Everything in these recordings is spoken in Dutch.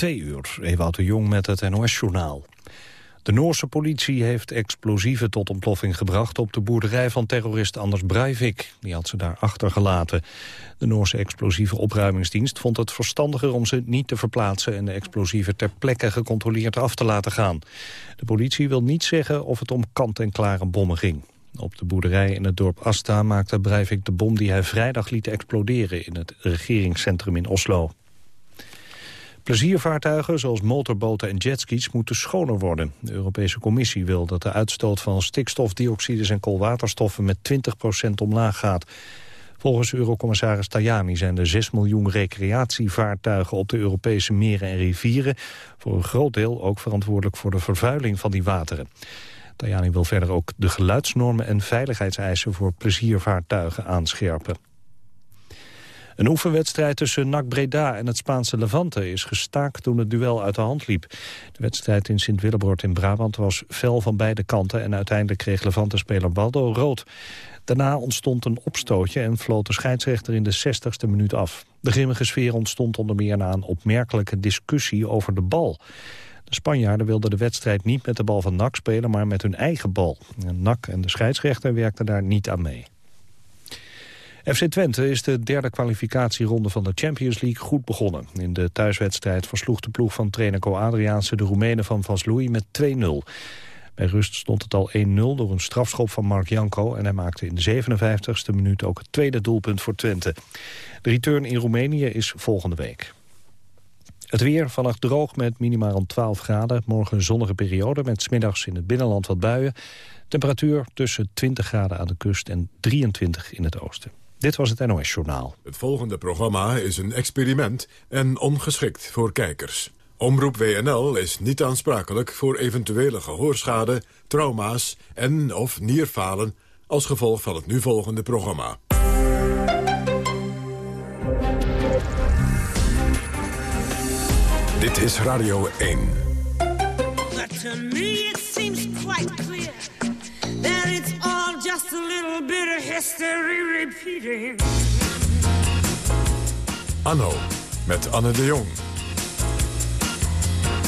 Twee uur, Ewout de Jong met het NOS-journaal. De Noorse politie heeft explosieven tot ontploffing gebracht... op de boerderij van terrorist Anders Breivik. Die had ze daar achtergelaten. De Noorse explosieve opruimingsdienst vond het verstandiger... om ze niet te verplaatsen en de explosieven ter plekke gecontroleerd af te laten gaan. De politie wil niet zeggen of het om kant-en-klare bommen ging. Op de boerderij in het dorp Asta maakte Breivik de bom die hij vrijdag liet exploderen in het regeringscentrum in Oslo. Pleziervaartuigen zoals motorboten en jetskis moeten schoner worden. De Europese Commissie wil dat de uitstoot van stikstofdioxides en koolwaterstoffen met 20% omlaag gaat. Volgens Eurocommissaris Tajani zijn er 6 miljoen recreatievaartuigen op de Europese meren en rivieren voor een groot deel ook verantwoordelijk voor de vervuiling van die wateren. Tajani wil verder ook de geluidsnormen en veiligheidseisen voor pleziervaartuigen aanscherpen. Een oefenwedstrijd tussen NAC Breda en het Spaanse Levante is gestaakt toen het duel uit de hand liep. De wedstrijd in Sint-Willebord in Brabant was fel van beide kanten en uiteindelijk kreeg Levante-speler Baldo rood. Daarna ontstond een opstootje en floot de scheidsrechter in de 60ste minuut af. De grimmige sfeer ontstond onder meer na een opmerkelijke discussie over de bal. De Spanjaarden wilden de wedstrijd niet met de bal van NAC spelen, maar met hun eigen bal. NAC en de scheidsrechter werkten daar niet aan mee. FC Twente is de derde kwalificatieronde van de Champions League goed begonnen. In de thuiswedstrijd versloeg de ploeg van trainer Co Adriaanse de Roemenen van Vaslui met 2-0. Bij rust stond het al 1-0 door een strafschop van Mark Janko... en hij maakte in de 57ste minuut ook het tweede doelpunt voor Twente. De return in Roemenië is volgende week. Het weer vannacht droog met minimaal 12 graden. Morgen een zonnige periode met smiddags in het binnenland wat buien. Temperatuur tussen 20 graden aan de kust en 23 in het oosten. Dit was het NOS Journaal. Het volgende programma is een experiment en ongeschikt voor kijkers. Omroep WNL is niet aansprakelijk voor eventuele gehoorschade, trauma's en of nierfalen als gevolg van het nu volgende programma. Dit is Radio 1. History repeating. Anno, met Anne de Jong.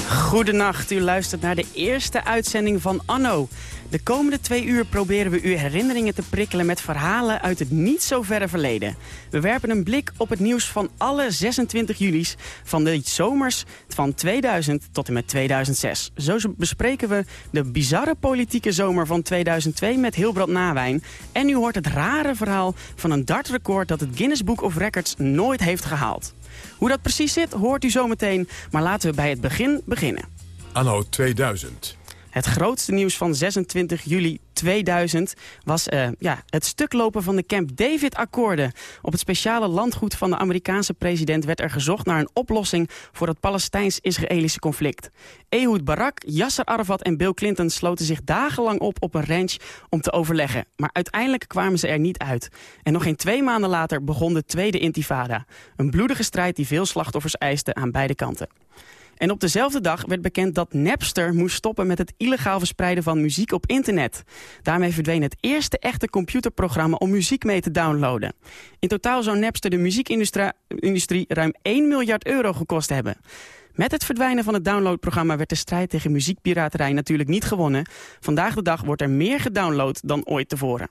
Goedenacht, u luistert naar de eerste uitzending van Anno. De komende twee uur proberen we uw herinneringen te prikkelen met verhalen uit het niet zo verre verleden. We werpen een blik op het nieuws van alle 26 juli's van de zomers van 2000 tot en met 2006. Zo bespreken we de bizarre politieke zomer van 2002 met Hilbrand Nawijn. En u hoort het rare verhaal van een dartrecord dat het Guinness Book of Records nooit heeft gehaald. Hoe dat precies zit, hoort u zometeen, maar laten we bij het begin beginnen. Anno 2000. Het grootste nieuws van 26 juli 2000 was uh, ja, het stuklopen van de Camp David-akkoorden. Op het speciale landgoed van de Amerikaanse president werd er gezocht naar een oplossing voor het Palestijns-Israëlische conflict. Ehud Barak, Yasser Arafat en Bill Clinton sloten zich dagenlang op op een ranch om te overleggen. Maar uiteindelijk kwamen ze er niet uit. En nog geen twee maanden later begon de tweede intifada. Een bloedige strijd die veel slachtoffers eiste aan beide kanten. En op dezelfde dag werd bekend dat Napster moest stoppen met het illegaal verspreiden van muziek op internet. Daarmee verdween het eerste echte computerprogramma om muziek mee te downloaden. In totaal zou Napster de muziekindustrie ruim 1 miljard euro gekost hebben. Met het verdwijnen van het downloadprogramma werd de strijd tegen muziekpiraterij natuurlijk niet gewonnen. Vandaag de dag wordt er meer gedownload dan ooit tevoren.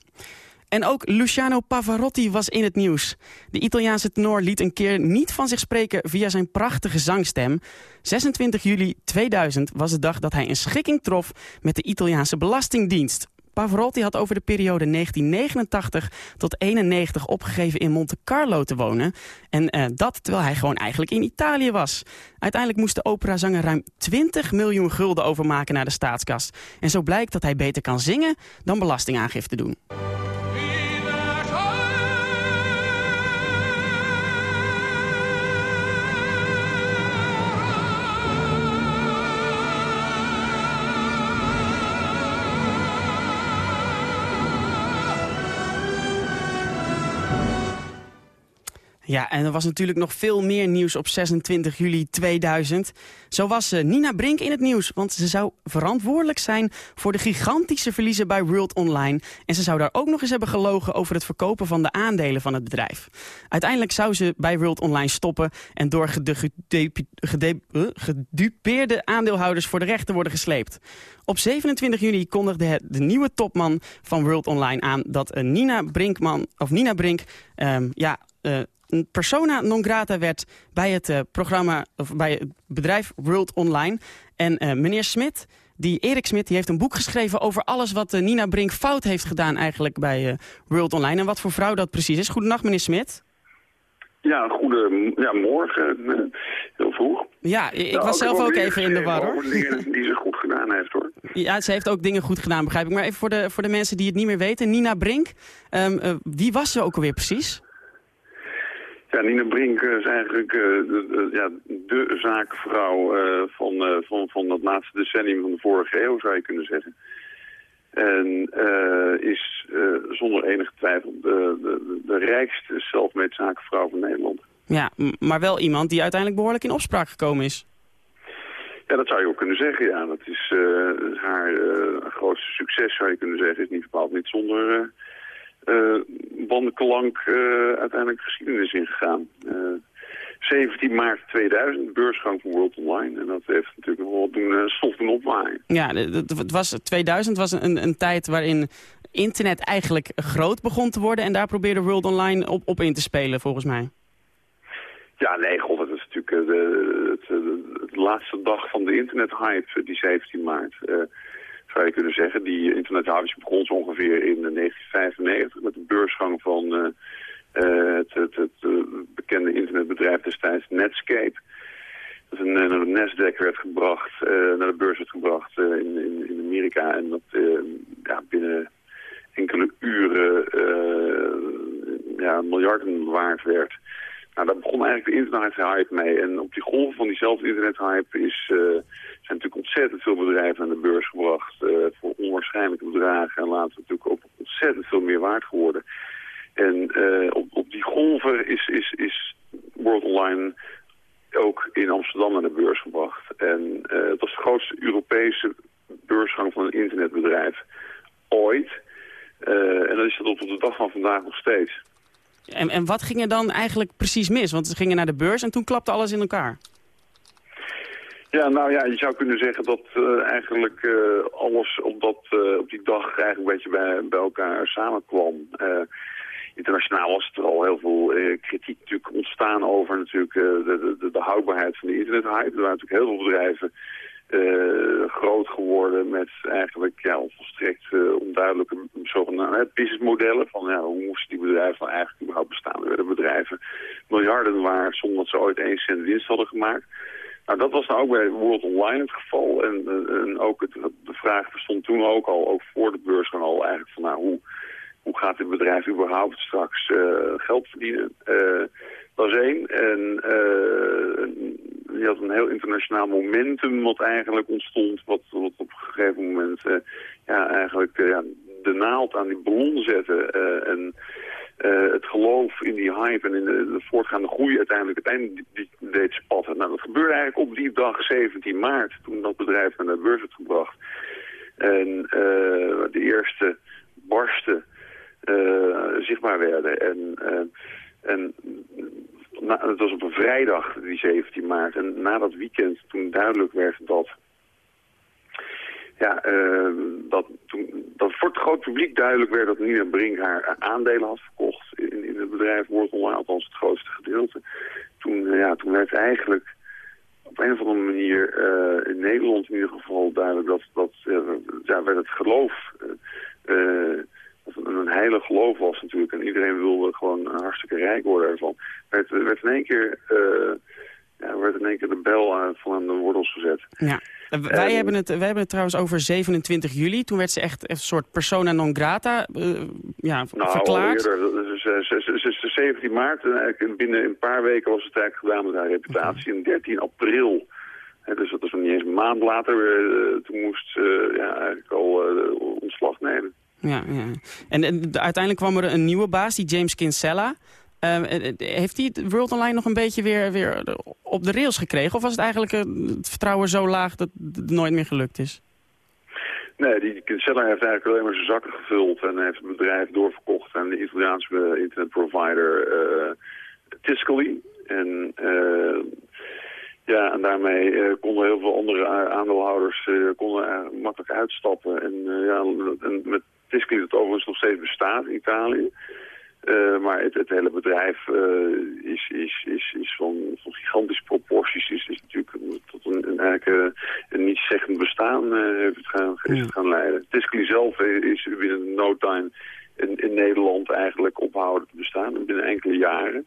En ook Luciano Pavarotti was in het nieuws. De Italiaanse tenor liet een keer niet van zich spreken via zijn prachtige zangstem. 26 juli 2000 was de dag dat hij een schikking trof met de Italiaanse Belastingdienst. Pavarotti had over de periode 1989 tot 91 opgegeven in Monte Carlo te wonen. En uh, dat terwijl hij gewoon eigenlijk in Italië was. Uiteindelijk moest de operazanger ruim 20 miljoen gulden overmaken naar de staatskas. En zo blijkt dat hij beter kan zingen dan belastingaangifte doen. Ja, en er was natuurlijk nog veel meer nieuws op 26 juli 2000. Zo was uh, Nina Brink in het nieuws, want ze zou verantwoordelijk zijn... voor de gigantische verliezen bij World Online. En ze zou daar ook nog eens hebben gelogen over het verkopen van de aandelen van het bedrijf. Uiteindelijk zou ze bij World Online stoppen... en door de gedupeerde aandeelhouders voor de rechter worden gesleept. Op 27 juni kondigde de nieuwe topman van World Online aan... dat uh, Nina Brinkman, of Nina Brink um, ja, persona non grata werd bij het uh, programma of bij het bedrijf World Online. En uh, meneer Smit, die Erik Smit, die heeft een boek geschreven over alles wat uh, Nina Brink fout heeft gedaan eigenlijk bij World Online. En wat voor vrouw dat precies is. Goedenacht meneer Smit. Ja, goede ja, morgen. Heel vroeg. Ja, ik nou, was zelf ook even in de war hoor. Dingen die ze goed gedaan heeft hoor. Ja, ze heeft ook dingen goed gedaan begrijp ik. Maar even voor de, voor de mensen die het niet meer weten. Nina Brink, um, wie was ze ook alweer precies? Ja, Nina Brink is eigenlijk uh, de, ja, de zaakvrouw uh, van, uh, van, van het laatste decennium van de vorige eeuw, zou je kunnen zeggen. En is zonder enige twijfel de, de, de rijkste zelfmade zakenvrouw van Nederland. Ja, maar wel iemand die uiteindelijk behoorlijk in opspraak gekomen is. Ja, dat zou je ook kunnen zeggen, ja. Dat is haar grootste succes, zou je kunnen zeggen. Is niet bepaald niet zonder bandenklank uh, uiteindelijk geschiedenis ingegaan. Uh, eh, 17 maart 2000, beursgang van World Online. En dat heeft natuurlijk nog wel doen, stof doen opwaaien. Ja, het was, 2000 was een, een tijd waarin internet eigenlijk groot begon te worden. En daar probeerde World Online op, op in te spelen, volgens mij. Ja, nee, god, het is natuurlijk de, laatste dag van de internethype, die 17 maart zou je kunnen zeggen. Die internethavens begon zo ongeveer in 1995 met de beursgang van uh, het, het, het bekende internetbedrijf destijds Netscape. Dat een, naar de Nasdaq werd gebracht, naar de beurs werd gebracht in, in, in, Amerika. En dat ja, binnen enkele uren ja, miljarden waard werd. Nou, daar begon eigenlijk de internethype mee. En op die golf van diezelfde internethype is, uh, zijn natuurlijk ontzettend veel bedrijven aan de beurs gebracht. Uh, voor onwaarschijnlijke bedragen. En later natuurlijk ook ontzettend veel meer waard geworden. En uh, op, op die golven is, is, is World Online ook in Amsterdam aan de beurs gebracht. En het was de grootste Europese beursgang van een internetbedrijf ooit. en dat is dat op de dag van vandaag nog steeds. En, en wat ging er dan eigenlijk precies mis? Want ze gingen naar de beurs en toen klapte alles in elkaar. Ja, nou ja, je zou kunnen zeggen dat uh, eigenlijk uh, alles op, dat, uh, op die dag eigenlijk een beetje bij, bij elkaar samenkwam. internationaal was er al heel veel kritiek natuurlijk ontstaan over natuurlijk, de, de, de, houdbaarheid van de internethype. Er waren natuurlijk heel veel bedrijven uh, groot geworden met eigenlijk ja, volstrekt uh, onduidelijke zogenaamde businessmodellen. Van ja, hoe moesten die bedrijven dan eigenlijk überhaupt bestaan? Er werden bedrijven miljarden waard zonder dat ze ooit één cent winst hadden gemaakt. Nou, dat was nou ook bij World Online het geval. En, eh, en ook het, de vraag bestond toen ook al, ook voor de beurs al eigenlijk van nou, hoe, hoe gaat dit bedrijf überhaupt straks geld verdienen? Dat is één. En je had een heel internationaal momentum wat eigenlijk ontstond, wat, op een gegeven moment ja, eigenlijk ja, de naald aan die ballon zette. en het geloof in die hype en in de, de voortgaande groei uiteindelijk het einde deed spatten. Nou, dat gebeurde eigenlijk op die dag 17 maart, toen dat bedrijf naar de beurs werd gebracht. En de eerste barsten zichtbaar werden. En, en na, het was op een vrijdag, die 17 maart. En na dat weekend, toen duidelijk werd dat... Ja, uh, dat, toen, dat voor het groot publiek duidelijk werd dat Nina Brink haar aandelen had verkocht in, in het bedrijf Online, althans het grootste gedeelte. Toen, ja, toen werd eigenlijk op een of andere manier in Nederland in ieder geval duidelijk dat, dat ja, werd het geloof een hele geloof was natuurlijk. En iedereen wilde gewoon hartstikke rijk worden ervan. Werd, werd in één keer, uh, ja, werd in één keer de bel aan, van aan de wortels gezet. Ja. Wij, hebben het, wij hebben het trouwens over 27 juli. Toen werd ze echt een soort persona non grata uh, ja, nou, verklaard. Eerder, dus, 17 maart, en binnen een paar weken was het eigenlijk gedaan met haar reputatie. En 13 april dus dat is nog niet eens een maand later. Uh, toen moest uh, ja, eigenlijk al ontslag nemen. Ja, ja. En, uiteindelijk kwam er een nieuwe baas, die James Kinsella. Ehm, heeft hij het World Online nog een beetje weer, weer op de rails gekregen? Of was het eigenlijk het vertrouwen zo laag dat het nooit meer gelukt is? Nee, die Kinsella heeft eigenlijk alleen maar zijn zakken gevuld en heeft het bedrijf doorverkocht aan de Italiaanse internetprovider uh, Tiscali. En ja, en daarmee konden heel veel andere aandeelhouders konden makkelijk uitstappen. En, ja, en met Tiscali dat overigens nog steeds bestaat in Italië. Uh, maar het, het, hele bedrijf uh, is, is, is, is van, van gigantische proporties. Is, is natuurlijk tot een, een, eigenlijk, uh, een niet zeggend bestaan heeft het gaan, is het gaan leiden. Tiscali zelf is binnen no time in, in Nederland eigenlijk ophouden te bestaan. Binnen enkele jaren.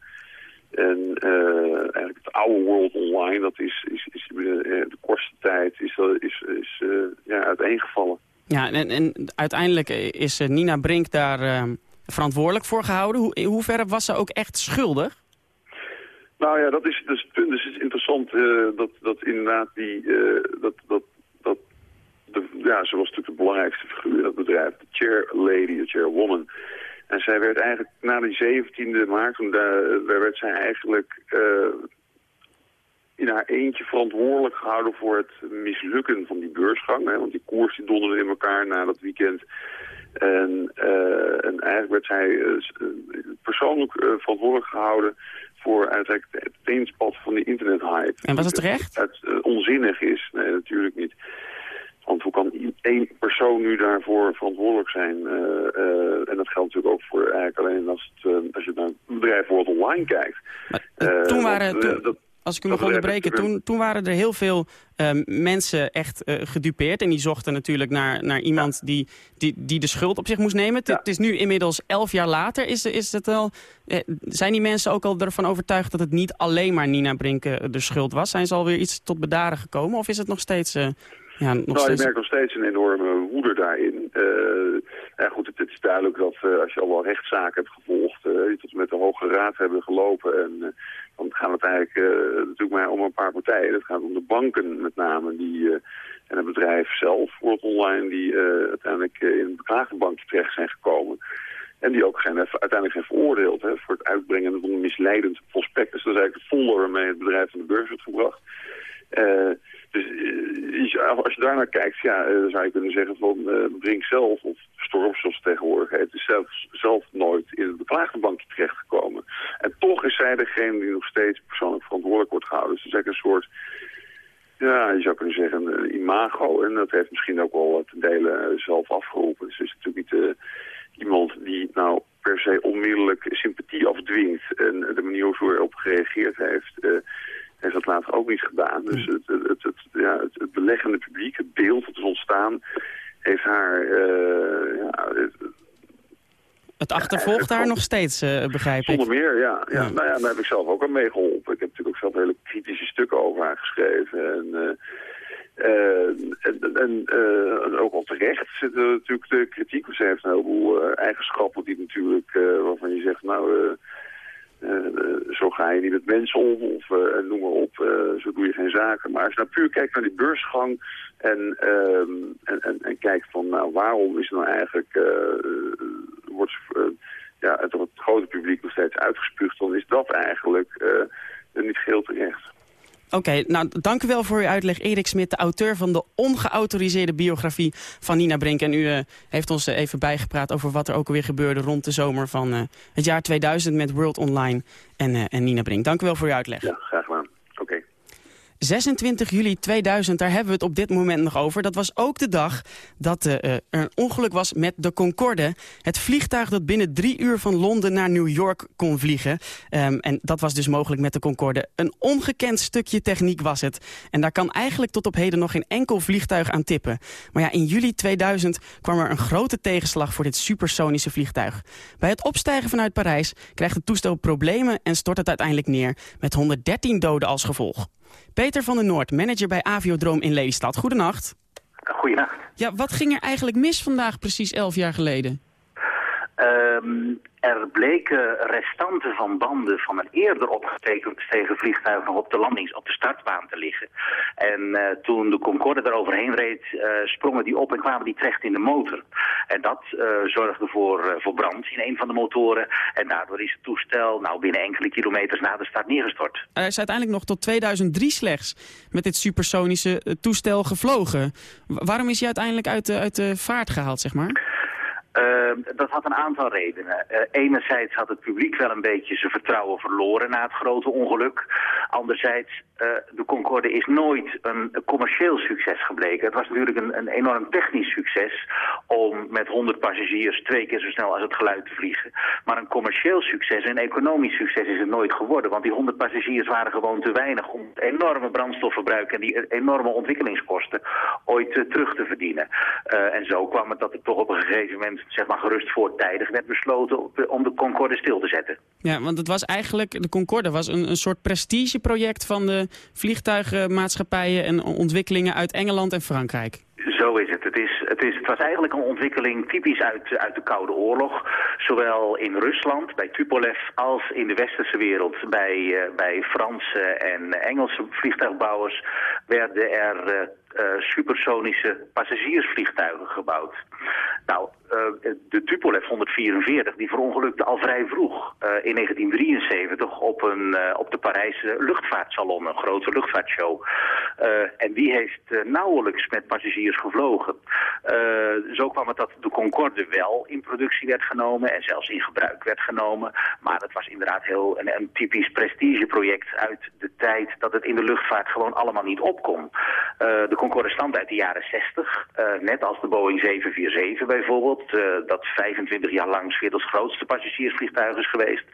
En eigenlijk het oude World Online, dat is, is, is binnen de kortste tijd is, is, is, ja, uiteengevallen. Ja, en, uiteindelijk is Nina Brink daar verantwoordelijk voor gehouden. Hoe, hoeverre was ze ook echt schuldig? Nou ja, dat is dus het punt. Dus het is interessant uh, dat, dat inderdaad die... Uh, dat, dat, dat ja, ze was natuurlijk de belangrijkste figuur in dat bedrijf. De chair lady, de chairwoman. En zij werd eigenlijk na die 17e maart, daar, werd zij eigenlijk in haar eentje verantwoordelijk gehouden voor het mislukken van die beursgang. Hè, want die koers die donderde in elkaar na dat weekend. En, uh, en eigenlijk werd zij uh, persoonlijk uh, verantwoordelijk gehouden voor uiteindelijk het teenspad van de internethype. En was het terecht? Het onzinnig is. Nee, natuurlijk niet. Want hoe kan één persoon nu daarvoor verantwoordelijk zijn? en dat geldt natuurlijk ook voor eigenlijk alleen als, het, als je naar het bedrijf World Online kijkt. Maar, toen waren... Toen als ik u mag onderbreken, toen, toen waren er heel veel uh, mensen echt uh, gedupeerd. En die zochten natuurlijk naar, naar iemand ja. die, die, die de schuld op zich moest nemen. Ja. Het is nu inmiddels elf jaar later. Is, is het al, eh, zijn die mensen ook al ervan overtuigd dat het niet alleen maar Nina Brinken de schuld was? Zijn ze alweer iets tot bedaren gekomen? Of is het nog steeds... Uh, ja, nog nou, steeds... je merkt nog steeds een enorme woede daarin. ja, goed, het, het, is duidelijk dat als je al wel rechtszaken hebt gevolgd... die tot met de Hoge Raad hebben gelopen... en dan gaat het eigenlijk uh, natuurlijk maar om een paar partijen. Het gaat om de banken met name die, uh, en het bedrijf zelf, World Online, die uh, uiteindelijk in een beklaagdenbankje terecht zijn gekomen. En die ook zijn, uiteindelijk zijn veroordeeld hè, voor het uitbrengen van een misleidend prospectus. Dat is eigenlijk de folder waarmee het bedrijf aan de beurs wordt gebracht. Dus als je daar naar kijkt, ja, dan zou je kunnen zeggen van Brink zelf, of Storm zoals tegenwoordig heet, is zelf, zelf nooit in het beklaagdenbankje terechtgekomen. En toch is zij degene die nog steeds persoonlijk verantwoordelijk wordt gehouden. Dus het is eigenlijk een soort, ja, je zou kunnen zeggen, een imago. En dat heeft misschien ook wel ten dele zelf afgeroepen. Dus het is natuurlijk niet uh, iemand die nou per se onmiddellijk sympathie afdwingt. En de manier hoe ze erop gereageerd heeft, uh, heeft dat later ook niet gedaan. Dus het, het, het, het ja, het, beleggende publiek, het beeld dat is ontstaan, heeft haar... Uh, ja, het achtervolgt daar nog steeds, uh, begrijp ik. Zonder meer, ja. ja. Nou ja, daar heb ik zelf ook aan meegeholpen. Ik heb natuurlijk ook zelf hele kritische stukken over haar geschreven. En, uh, en, en, en ook al terecht zit er natuurlijk de kritiek. Ze heeft een heleboel eigenschappen die natuurlijk, waarvan je zegt, nou... zo ga je niet met mensen om, of noem maar op, zo doe je geen zaken. Maar als je nou puur kijkt naar die beursgang en, en, en, en, kijkt van, nou, waarom is er nou eigenlijk wordt ja, door het grote publiek nog steeds uitgespuugd, dan is dat eigenlijk niet geheel terecht. Oké, nou dank u wel voor uw uitleg. Erik Smit, de auteur van de ongeautoriseerde biografie van Nina Brink. En u uh, heeft ons even bijgepraat over wat er ook alweer gebeurde rond de zomer van uh, het jaar 2000 met World Online en, en Nina Brink. Dank u wel voor uw uitleg. Ja, graag gedaan. 26 juli 2000, daar hebben we het op dit moment nog over. Dat was ook de dag dat uh, er een ongeluk was met de Concorde. Het vliegtuig dat binnen drie uur van Londen naar New York kon vliegen. Um, en dat was dus mogelijk met de Concorde. Een ongekend stukje techniek was het. En daar kan eigenlijk tot op heden nog geen enkel vliegtuig aan tippen. Maar ja, in juli 2000 kwam er een grote tegenslag voor dit supersonische vliegtuig. Bij het opstijgen vanuit Parijs krijgt het toestel problemen en stort het uiteindelijk neer. Met 113 doden als gevolg. Peter van der Noord, manager bij Aviodroom in Lelystad. Goedenacht. Goedenacht. Ja, wat ging er eigenlijk mis vandaag precies elf jaar geleden? Um, er bleken restanten van banden van een eerder opgestegen vliegtuig nog op de landings, op de startbaan te liggen. En uh, toen de Concorde eroverheen reed, uh, sprongen die op en kwamen die terecht in de motor. En dat uh, zorgde voor, voor brand in een van de motoren. En daardoor is het toestel nou binnen enkele kilometers na de start neergestort. Hij is uiteindelijk nog tot 2003 slechts met dit supersonische toestel gevlogen. waarom is hij uiteindelijk uit de, uit de vaart gehaald, zeg maar? Uh, dat had een aantal redenen. Uh, enerzijds had het publiek wel een beetje zijn vertrouwen verloren na het grote ongeluk. Anderzijds, uh, de Concorde is nooit een commercieel succes gebleken. Het was natuurlijk een, een, enorm technisch succes om met 100 passagiers twee keer zo snel als het geluid te vliegen. Maar een commercieel succes, een economisch succes is het nooit geworden. Want die 100 passagiers waren gewoon te weinig om het enorme brandstofverbruik en die enorme ontwikkelingskosten ooit terug te verdienen. en zo kwam het dat het toch op een gegeven moment zeg maar gerust voortijdig werd besloten om de Concorde stil te zetten. Ja, want het was eigenlijk, de Concorde was een, een soort prestigeproject van de vliegtuigenmaatschappijen en ontwikkelingen uit Engeland en Frankrijk. Zo is het. Het, is, het, is, het was eigenlijk een ontwikkeling typisch uit, uit de Koude Oorlog. Zowel in Rusland, bij Tupolev, als in de westerse wereld. Bij, uh, bij Franse en Engelse vliegtuigbouwers werden er uh, uh, supersonische passagiersvliegtuigen gebouwd. Nou, de Tupolev 144 die verongelukte al vrij vroeg in 1973 op, een, op de Parijse luchtvaartsalon, een grote luchtvaartshow. en die heeft nauwelijks met passagiers gevlogen. zo kwam het dat de Concorde wel in productie werd genomen en zelfs in gebruik werd genomen. Maar het was inderdaad heel een, een typisch prestigeproject uit de tijd dat het in de luchtvaart gewoon allemaal niet opkom. de Concorde stamt uit de jaren 60, net als de Boeing 747 bijvoorbeeld. Uh, dat 25 jaar lang werelds grootste passagiersvliegtuig is geweest.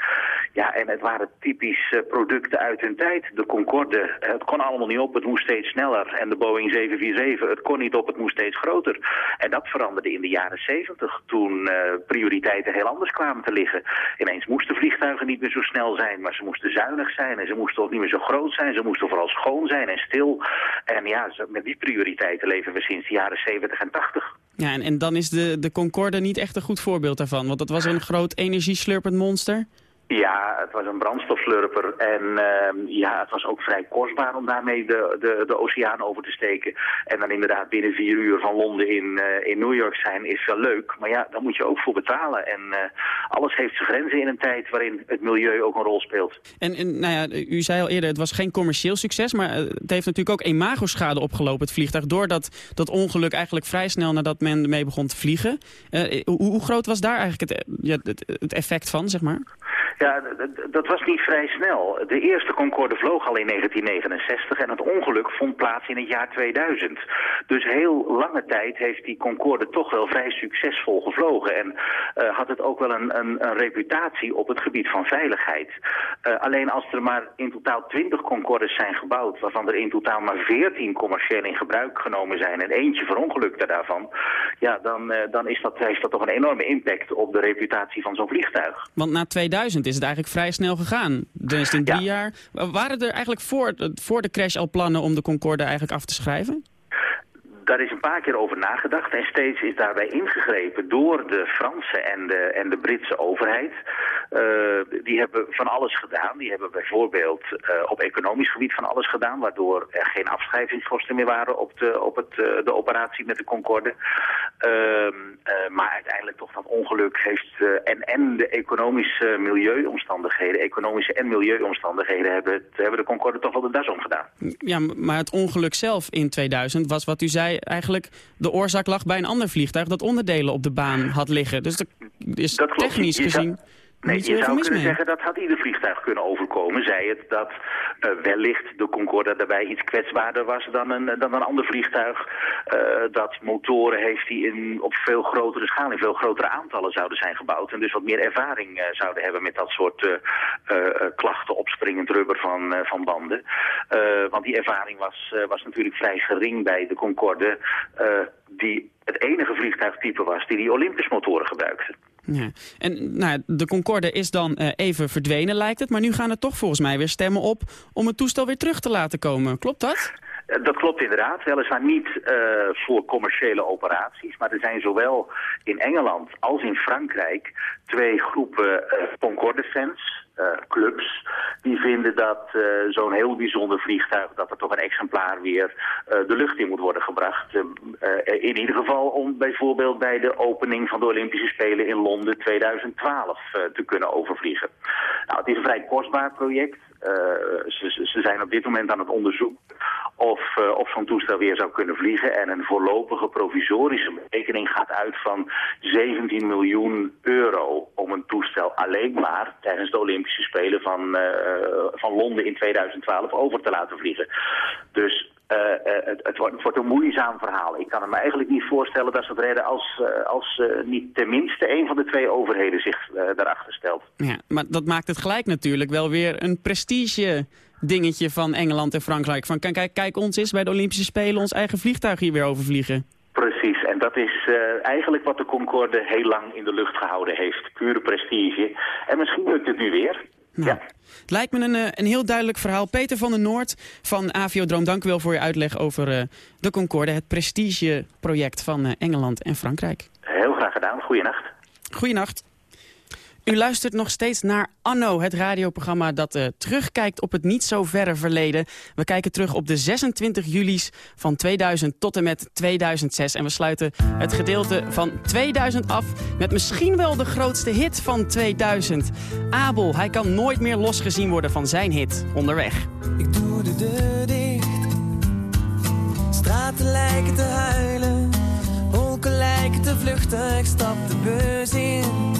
Ja, en het waren typisch uh, producten uit hun tijd. De Concorde, het kon allemaal niet op, het moest steeds sneller. En de Boeing 747, het kon niet op, het moest steeds groter. En dat veranderde in de jaren 70, toen uh, prioriteiten heel anders kwamen te liggen. Ineens moesten vliegtuigen niet meer zo snel zijn, maar ze moesten zuinig zijn. En ze moesten ook niet meer zo groot zijn, ze moesten vooral schoon zijn en stil. En ja, met die prioriteiten leven we sinds de jaren 70 en 80. Ja, en, en dan is de, de Concorde niet echt een goed voorbeeld daarvan. Want dat was een groot energieslurpend monster. Ja, het was een brandstofslurper en uh, ja, het was ook vrij kostbaar om daarmee de, de, de oceaan over te steken. En dan inderdaad binnen vier uur van Londen in, uh, in New York zijn is wel leuk. Maar ja, daar moet je ook voor betalen. En uh, alles heeft zijn grenzen in een tijd waarin het milieu ook een rol speelt. En, en nou ja, u zei al eerder, het was geen commercieel succes, maar het heeft natuurlijk ook imago-schade opgelopen, het vliegtuig. Doordat dat ongeluk eigenlijk vrij snel nadat men ermee begon te vliegen. hoe, hoe, groot was daar eigenlijk het, ja, het, het effect van, zeg maar? Ja, dat was niet vrij snel. De eerste Concorde vloog al in 1969 en het ongeluk vond plaats in het jaar 2000. Dus heel lange tijd heeft die Concorde toch wel vrij succesvol gevlogen. En uh, had het ook wel een, een, een, reputatie op het gebied van veiligheid. Uh, alleen als er maar in totaal 20 Concordes zijn gebouwd, waarvan er in totaal maar 14 commercieel in gebruik genomen zijn en eentje verongelukte daarvan, ja, dan, uh, dan is dat, heeft dat toch een enorme impact op de reputatie van zo'n vliegtuig. Want na 2000 is het eigenlijk vrij snel gegaan. Dus in drie ja. jaar. Waren er eigenlijk voor, voor de crash al plannen om de Concorde eigenlijk af te schrijven? Daar is een paar keer over nagedacht en steeds is daarbij ingegrepen door de Franse en de, en de Britse overheid. Uh, die hebben van alles gedaan. Die hebben bijvoorbeeld uh, op economisch gebied van alles gedaan, waardoor er geen afschrijvingskosten meer waren op de, op het, uh, de operatie met de Concorde. Ehm, maar uiteindelijk toch dat ongeluk heeft en, en de economische milieuomstandigheden, economische en milieuomstandigheden hebben, hebben de Concorde toch wel de das omgedaan. Ja, maar het ongeluk zelf in 2000 was wat u zei eigenlijk de oorzaak lag bij een ander vliegtuig dat onderdelen op de baan had liggen. Dus dat is dat technisch gezien... Nee, je zou kunnen mee. zeggen dat had ieder vliegtuig kunnen overkomen. Zij het dat uh, wellicht de Concorde daarbij iets kwetsbaarder was dan een, dan een ander vliegtuig. Uh, dat motoren heeft die in, op veel grotere schaal, in veel grotere aantallen zouden zijn gebouwd. En dus wat meer ervaring uh, zouden hebben met dat soort klachten, opspringend rubber van, van banden. want die ervaring was, was natuurlijk vrij gering bij de Concorde. die het enige vliegtuigtype was die die Olympus motoren gebruikte. Ja. En nou, de Concorde is dan uh, even verdwenen, lijkt het. Maar nu gaan er toch volgens mij weer stemmen op om het toestel weer terug te laten komen. Klopt dat? Dat klopt inderdaad, weliswaar niet uh, voor commerciële operaties, maar er zijn zowel in Engeland als in Frankrijk twee groepen uh, Concorde-fans, clubs, die vinden dat zo'n heel bijzonder vliegtuig, dat er toch een exemplaar weer de lucht in moet worden gebracht. in ieder geval om bijvoorbeeld bij de opening van de Olympische Spelen in Londen 2012 te kunnen overvliegen. Nou, het is een vrij kostbaar project. Ze, ze, zijn op dit moment aan het onderzoeken of, uh, of zo'n toestel weer zou kunnen vliegen. En een voorlopige provisorische berekening gaat uit van 17 miljoen euro om een toestel alleen maar tijdens de Olympische Spelen van, uh, van Londen in 2012 over te laten vliegen. Dus het, het, wordt, het, wordt, een moeizaam verhaal. Ik kan me eigenlijk niet voorstellen dat ze het redden als, als niet tenminste een van de twee overheden zich daarachter stelt. Ja, maar dat maakt het gelijk natuurlijk wel weer een prestige dingetje van Engeland en Frankrijk. Van kijk, kijk ons eens bij de Olympische Spelen ons eigen vliegtuig hier weer overvliegen. Precies, en dat is uh, eigenlijk wat de Concorde heel lang in de lucht gehouden heeft. Pure prestige. En misschien lukt het nu weer. Nou, ja. Het lijkt me een, eh, een heel duidelijk verhaal. Peter van der Noord van Aviodroom, dank u wel voor je uitleg over uh, de Concorde. Het prestigeproject van uh, Engeland en Frankrijk. Heel graag gedaan. Goeienacht. Goeienacht. U luistert nog steeds naar Anno, het radioprogramma dat uh, terugkijkt op het niet zo verre verleden. We kijken terug op de 26 juli's van 2000 tot en met 2006. En we sluiten het gedeelte van 2000 af met misschien wel de grootste hit van 2000. Abel, hij kan nooit meer losgezien worden van zijn hit, Onderweg. Ik doe de deur dicht, straten lijken te huilen, wolken lijken te vluchten, ik stap de bus in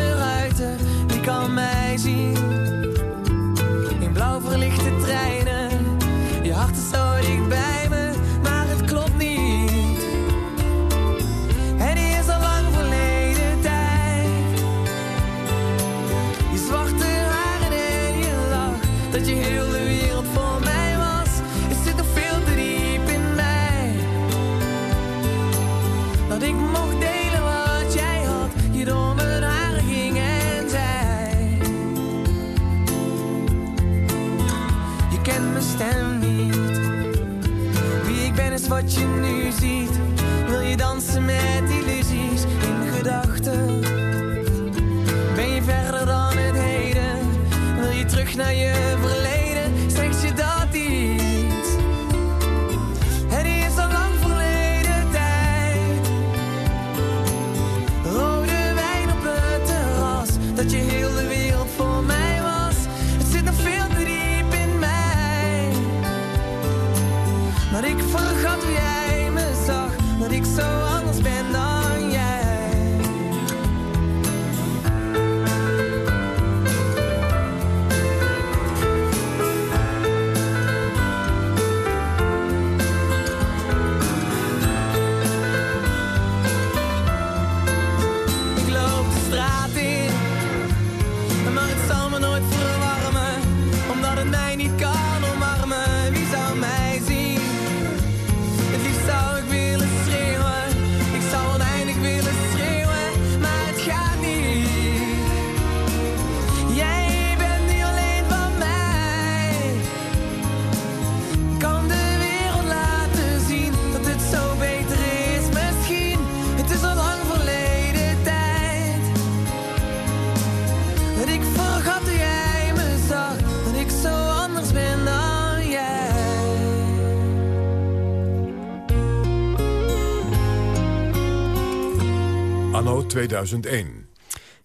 wat je nu 2001.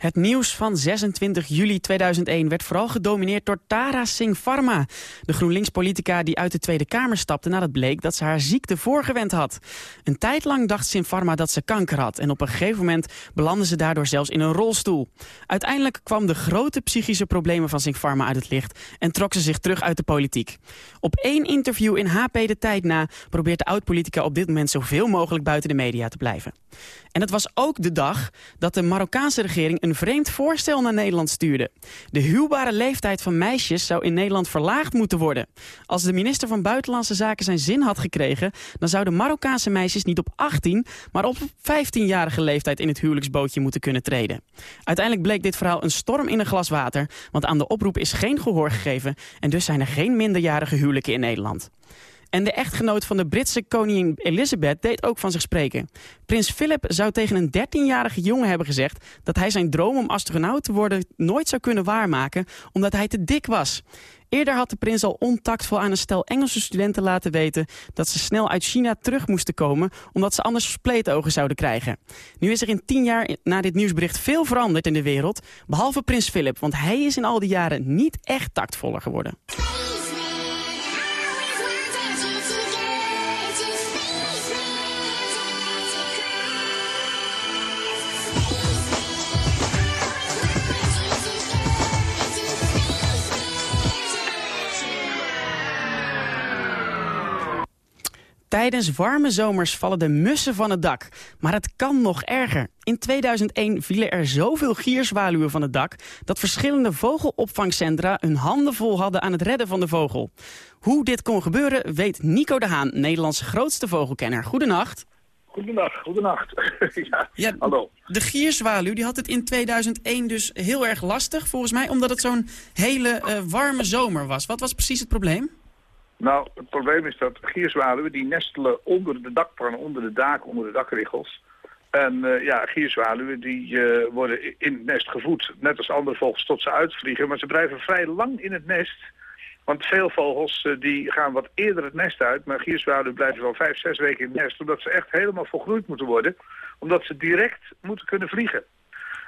Het nieuws van 26 juli 2001 werd vooral gedomineerd door Tara Singh Pharma. De GroenLinks-politica die uit de Tweede Kamer stapte nadat bleek dat ze haar ziekte voorgewend had. Een tijd lang dacht Singh dat ze kanker had en op een gegeven moment belandde ze daardoor zelfs in een rolstoel. Uiteindelijk kwam de grote psychische problemen van Singh Pharma uit het licht en trok ze zich terug uit de politiek. Op één interview in HP de tijd na probeert de oud-politica op dit moment zoveel mogelijk buiten de media te blijven. En het was ook de dag dat de Marokkaanse regering een vreemd voorstel naar Nederland stuurde. De huwbare leeftijd van meisjes zou in Nederland verlaagd moeten worden. Als de minister van Buitenlandse Zaken zijn zin had gekregen... dan zouden Marokkaanse meisjes niet op 18, maar op 15-jarige leeftijd in het huwelijksbootje moeten kunnen treden. Uiteindelijk bleek dit verhaal een storm in een glas water... want aan de oproep is geen gehoor gegeven... en dus zijn er geen minderjarige huwelijken in Nederland. En de echtgenoot van de Britse koningin Elizabeth deed ook van zich spreken. Prins Philip zou tegen een 13-jarige jongen hebben gezegd... dat hij zijn droom om astronaut te worden nooit zou kunnen waarmaken... omdat hij te dik was. Eerder had de prins al ontactvol aan een stel Engelse studenten laten weten... dat ze snel uit China terug moesten komen... omdat ze anders verspleetogen zouden krijgen. Nu is er in tien jaar na dit nieuwsbericht veel veranderd in de wereld... behalve prins Philip, want hij is in al die jaren niet echt tactvoller geworden. Tijdens warme zomers vallen de mussen van het dak. Maar het kan nog erger. In 2001 vielen er zoveel gierzwaluwen van het dak... dat verschillende vogelopvangcentra hun handen vol hadden aan het redden van de vogel. Hoe dit kon gebeuren weet Nico de Haan, Nederlands grootste vogelkenner. Goedenacht. Goedenacht, goedenacht. ja, Ja, hallo. De gierzwaluw die had het in 2001 dus heel erg lastig, volgens mij... omdat het zo'n hele eh, warme zomer was. Wat was precies het probleem? Nou, het probleem is dat gierzwaluwen die nestelen onder de dakpannen, onder de daken, onder de dakriggels. En eh, ja, gierzwaluwen die eh, worden in het nest gevoed, net als andere vogels, tot ze uitvliegen. Maar ze blijven vrij lang in het nest. Want veel vogels eh, die gaan wat eerder het nest uit, maar gierzwaluwen blijven wel vijf, zes weken in het nest. Omdat ze echt helemaal volgroeid moeten worden, omdat ze direct moeten kunnen vliegen.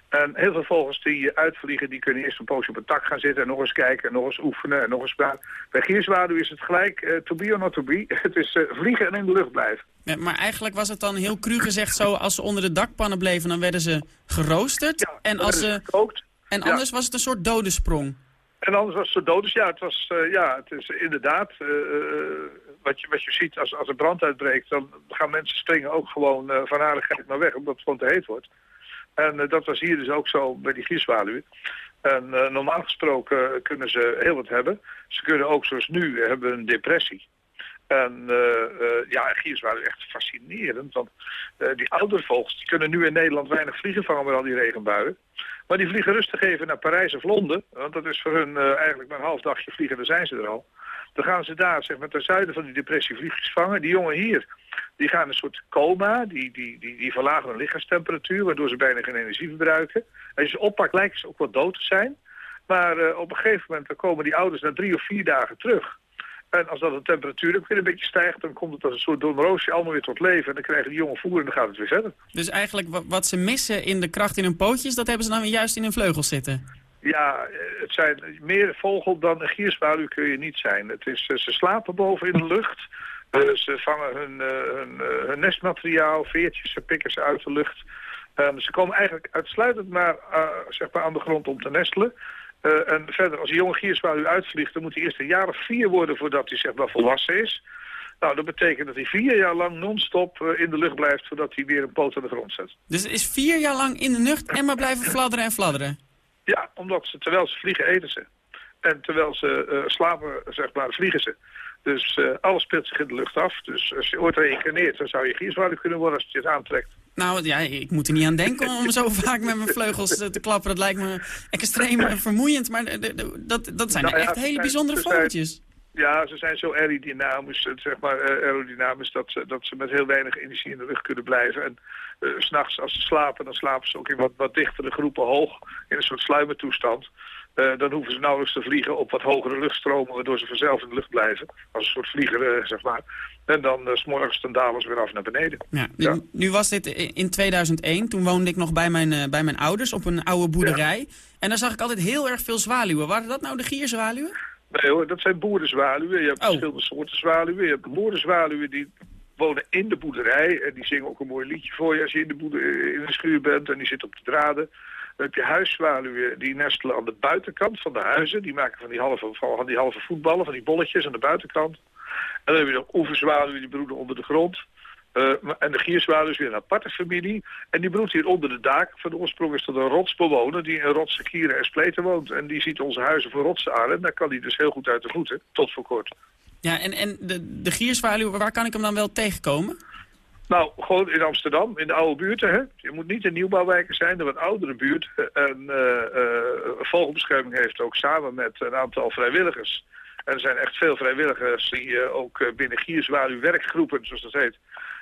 En heel veel vogels die uitvliegen, die kunnen eerst een poosje op een tak gaan zitten en nog eens kijken en nog eens oefenen en nog eens praten. Bij gierzwaluw is het gelijk eh, to be or not to be. Het is eh, vliegen en in de lucht blijven. Ja, maar eigenlijk was het dan heel cru gezegd zo... als ze onder de dakpannen bleven, dan werden ze geroosterd. Ja, en als ze, gekookt. en ja. anders was het een soort dodensprong. En anders was het dood. Dus ja, het, was, eh, ja, het is inderdaad, wat, je, wat je ziet als, als er brand uitbreekt, dan gaan mensen springen ook gewoon van aardigheid maar weg, omdat het gewoon te heet wordt. En eh, dat was hier dus ook zo bij die gierzwaluwen. En eh, normaal gesproken kunnen ze heel wat hebben. Ze kunnen ook, zoals nu, hebben een depressie. En eh eh ja, gierzwaluwen echt fascinerend. Want die oudere die kunnen nu in Nederland weinig vliegen vangen met al die regenbuien. Maar die vliegen rustig even naar Parijs of Londen. Want dat is voor hun eigenlijk maar een half dagje vliegen, dan zijn ze er al. Dan gaan ze daar, zeg maar, ten zuiden van die depressie vliegjes vangen. Die jongen hier, die gaan een soort coma. Die, die, die, die verlagen hun lichaamstemperatuur, waardoor ze bijna geen energie verbruiken. Als je ze oppakt, lijken ze ook wat dood te zijn. Maar eh, op een gegeven moment dan komen die ouders na drie of vier dagen terug. En als dan de temperatuur ook weer een beetje stijgt, dan komt het als een soort doornroosje allemaal weer tot leven. En dan krijgen die jongen voer en dan gaat het weer verder. Dus eigenlijk wa- wat ze missen in de kracht in hun pootjes... dat hebben ze dan juist in hun vleugels zitten. Ja, eh, het zijn meer vogel dan een gierzwaluw kun je niet zijn. Het is, eh, ze slapen boven in de lucht. Eh, ze vangen hun, hun, nestmateriaal, veertjes, ze pikken ze uit de lucht. En ze komen eigenlijk uitsluitend maar, zeg maar aan de grond om te nestelen. En verder, als een jonge gierzwaluw uitvliegt, dan moet hij eerst een jaar of vier worden voordat hij zeg maar volwassen is. Nou, dat betekent dat hij vier jaar lang non-stop in de lucht blijft voordat hij weer een poot aan de grond zet. Dus is vier jaar lang in de lucht en maar blijven fladderen en fladderen. Ja, omdat ze, terwijl ze vliegen, eten ze. En terwijl ze eh, slapen, zeg maar, vliegen ze. Dus eh, alles speelt zich in de lucht af. Dus als je ooit reïncarneert, dan zou je gierzwaluw kunnen worden als je het aantrekt. Nou ja, ik moet er niet aan denken om zo vaak met mijn vleugels eh, te klappen. Dat lijkt me extreem vermoeiend. Maar dat, dat zijn Nou echt hele bijzondere zijn- vogeltjes. Ja, ze zijn zo aerodynamisch, eh, zeg maar, eh, aerodynamisch dat, ze, dat ze met heel weinig energie in de lucht kunnen blijven. En uh, s'nachts als ze slapen, dan slapen ze ook in wat, wat dichtere groepen hoog, in een soort sluimertoestand. Uh, dan hoeven ze nauwelijks te vliegen op wat hogere luchtstromen, waardoor ze vanzelf in de lucht blijven. Als een soort vlieger, zeg maar. En dan uh, s'morgens dan dalen ze weer af naar beneden. Ja, nu, nu, was dit in 2001, toen woonde ik nog bij mijn, bij mijn ouders op een oude boerderij. Ja. En daar zag ik altijd heel erg veel zwaluwen. Waren dat nou de gierzwaluwen? Nee hoor, dat zijn boerenzwaluwen. Je hebt oh. verschillende soorten zwaluwen. Je hebt boerenzwaluwen die wonen in de boerderij. En die zingen ook een mooi liedje voor je als je in de, boerder, in de schuur bent. En die zitten op de draden. Dan heb je huiszwaluwen die nestelen aan de buitenkant van de huizen. Die maken van die halve, van die halve voetballen, van die bolletjes aan de buitenkant. En dan heb je nog oeverzwaluwen die broeden onder de grond. Uh, en de gierzwaluw is weer een aparte familie. En die broedt hier onder de daken. Van de oorsprong is dat een rotsbewoner die in rotsen, kieren en spleten woont. En die ziet onze huizen voor rotsen aan. En daar kan hij dus heel goed uit de voeten, tot voor kort. Ja, en, en de, de waar kan ik hem dan wel tegenkomen? Nou, gewoon in Amsterdam, in de oude buurten. Hè? Je moet niet in nieuwbouwwijken zijn, de wat oudere buurt. En uh, uh, Vogelbescherming heeft ook samen met een aantal vrijwilligers... en er zijn echt veel vrijwilligers die ook binnen gierzwaluw werkgroepen, zoals dat heet...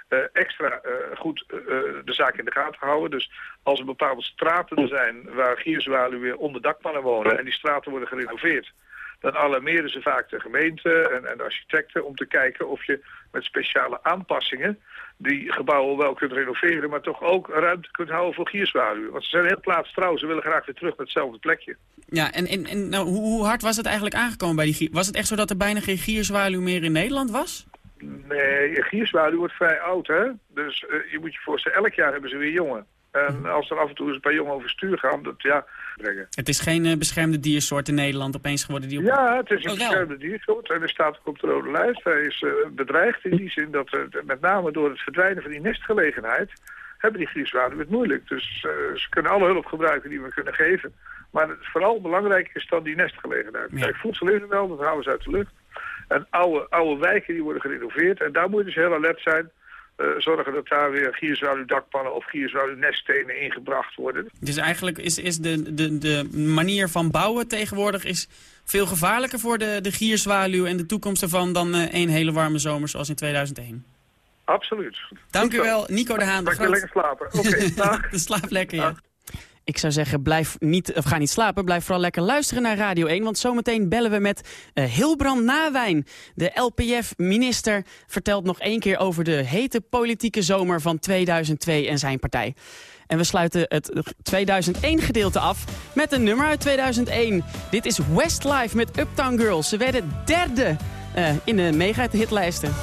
Uh, extra uh, goed uh, de zaak in de gaten houden. Dus als er bepaalde straten zijn waar gierzwaluwen onder dakpannen wonen... en die straten worden gerenoveerd... dan alarmeren ze vaak de gemeente en, en de architecten om te kijken of je met speciale aanpassingen die gebouwen wel kunt renoveren, maar toch ook ruimte kunt houden voor gierzwaluwen. Want ze zijn heel plaatstrouw, ze willen graag weer terug naar hetzelfde plekje. Ja, en, en, nou, hoe, hoe, hard was het eigenlijk aangekomen bij die gier? Was het echt zo dat er bijna geen gierzwaluw meer in Nederland was? Nee, gierzwaluw wordt vrij oud, hè. Dus uh, je moet je voorstellen, elk jaar hebben ze weer jongen. En als er af en toe eens een paar jongen overstuur gaan, dat ja, brengen. Het is geen uh, beschermde diersoort in Nederland opeens geworden die op... Ja, het is een oh, beschermde diersoort en hij staat ook op de rode lijst. Hij is uh, bedreigd in die zin dat uh, met name door het verdwijnen van die nestgelegenheid hebben die gierzwaluwen het moeilijk. Dus ze kunnen alle hulp gebruiken die we kunnen geven. Maar het vooral belangrijk is dan die nestgelegenheid. Ja. Kijk, voedsel is er wel, dat houden ze uit de lucht. En oude, oude wijken die worden gerenoveerd. En daar moet je dus heel alert zijn. Uh, zorgen dat daar weer gierzwaluw-dakpannen of gierzwaluw-neststenen ingebracht worden. Dus eigenlijk is, is de, de, de manier van bouwen tegenwoordig is veel gevaarlijker voor de, de gierzwaluw en de toekomst ervan dan uh, één hele warme zomer zoals in 2001. Absoluut. Dank u wel, Nico de Haan. Dan kan lekker slapen. Oké, okay, dag. Slaap lekker, ja. Ik zou zeggen, blijf niet, of ga niet slapen. Blijf vooral lekker luisteren naar Radio 1. Want zometeen bellen we met uh, Hilbrand Nawijn. De LPF-minister vertelt nog één keer over de hete politieke zomer van 2002 en zijn partij. En we sluiten het 2001-gedeelte af met een nummer uit 2001. Dit is Westlife met Uptown Girls. Ze werden derde uh, in de mega-hitlijsten.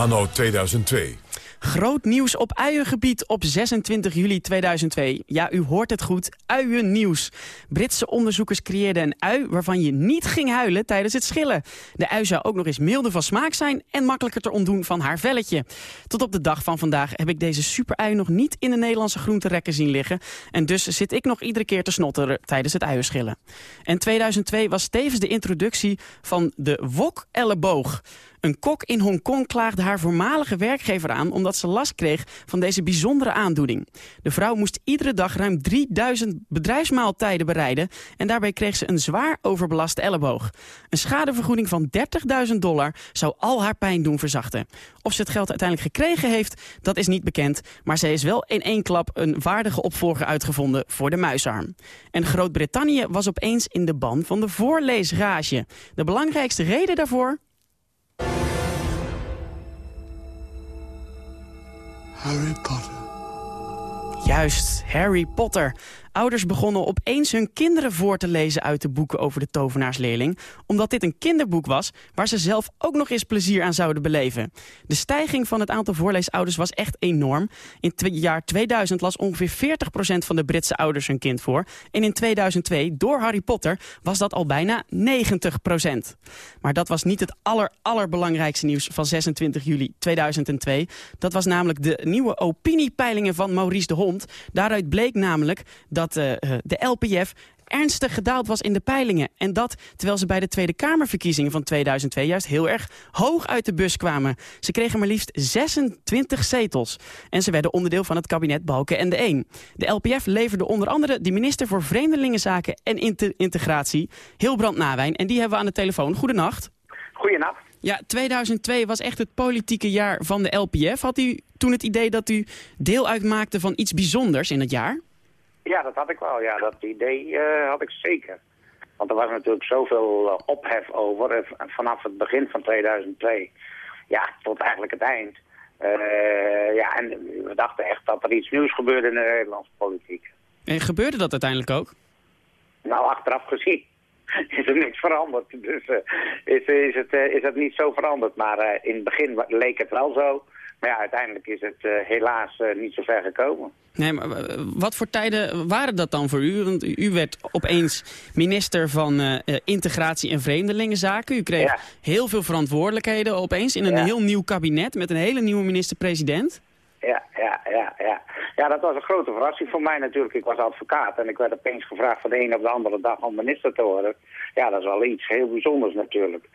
Anno 2002. Groot nieuws op uiengebied op 26 juli 2002. Ja, u hoort het goed, uiennieuws. Britse onderzoekers creëerden een ui waarvan je niet ging huilen tijdens het schillen. De ui zou ook nog eens milder van smaak zijn en makkelijker te ontdoen van haar velletje. Tot op de dag van vandaag heb ik deze superui nog niet in de Nederlandse groenterekken zien liggen. En dus zit ik nog iedere keer te snotteren tijdens het uienschillen. En 2002 was tevens de introductie van de wok-elleboog. Een kok in Hongkong klaagde haar voormalige werkgever aan... omdat ze last kreeg van deze bijzondere aandoening. De vrouw moest iedere dag ruim 3000 bedrijfsmaaltijden bereiden... en daarbij kreeg ze een zwaar overbelaste elleboog. Een schadevergoeding van 30.000 dollar zou al haar pijn doen verzachten. Of ze het geld uiteindelijk gekregen heeft, dat is niet bekend... maar ze is wel in één klap een waardige opvolger uitgevonden voor de muisarm. En Groot-Brittannië was opeens in de ban van de voorleesrage. De belangrijkste reden daarvoor Harry Potter. Juist, Harry Potter. Ouders begonnen opeens hun kinderen voor te lezen uit de boeken over de tovenaarsleerling... omdat dit een kinderboek was waar ze zelf ook nog eens plezier aan zouden beleven. De stijging van het aantal voorleesouders was echt enorm. In het jaar 2000 las ongeveer 40% van de Britse ouders hun kind voor. En in 2002, door Harry Potter, was dat al bijna 90%. Maar dat was niet het aller, allerbelangrijkste nieuws van 26 juli 2002. Dat was namelijk de nieuwe opiniepeilingen van Maurice de Hond. Daaruit bleek namelijk dat uh, de LPF ernstig gedaald was in de peilingen. En dat terwijl ze bij de Tweede Kamerverkiezingen van 2002 juist heel erg hoog uit de bus kwamen. Ze kregen maar liefst 26 zetels. En ze werden onderdeel van het kabinet Balken en de Een. De LPF leverde onder andere de minister voor Vreemdelingenzaken en Integratie, Hilbrand Nawijn. En die hebben we aan de telefoon. Goedenacht. Goedenacht. Ja, 2002 was echt het politieke jaar van de LPF. Had u toen het idee dat u deel uitmaakte van iets bijzonders in het jaar? Ja, dat had ik wel. Ja, dat idee uh, had ik zeker. Want er was natuurlijk zoveel uh, ophef over. Uh, vanaf het begin van 2002. Ja, tot eigenlijk het eind. ja, en we dachten echt dat er iets nieuws gebeurde in de Nederlandse politiek. En gebeurde dat uiteindelijk ook? Nou, achteraf gezien is er niks veranderd. Dus is, is, het, is het niet zo veranderd. Maar in het begin leek het wel zo. Maar ja, uiteindelijk is het uh, helaas uh, niet zo ver gekomen. Nee, maar wat voor tijden waren dat dan voor u? Want u werd opeens minister van uh, Integratie en Vreemdelingenzaken. U kreeg ja. heel veel verantwoordelijkheden opeens in een ja. heel nieuw kabinet met een hele nieuwe minister-president. Ja, ja, ja, ja. Ja, dat was een grote verrassing voor mij natuurlijk. Ik was advocaat en ik werd opeens gevraagd van de een op de andere dag om minister te worden. Ja, dat is wel iets heel bijzonders natuurlijk.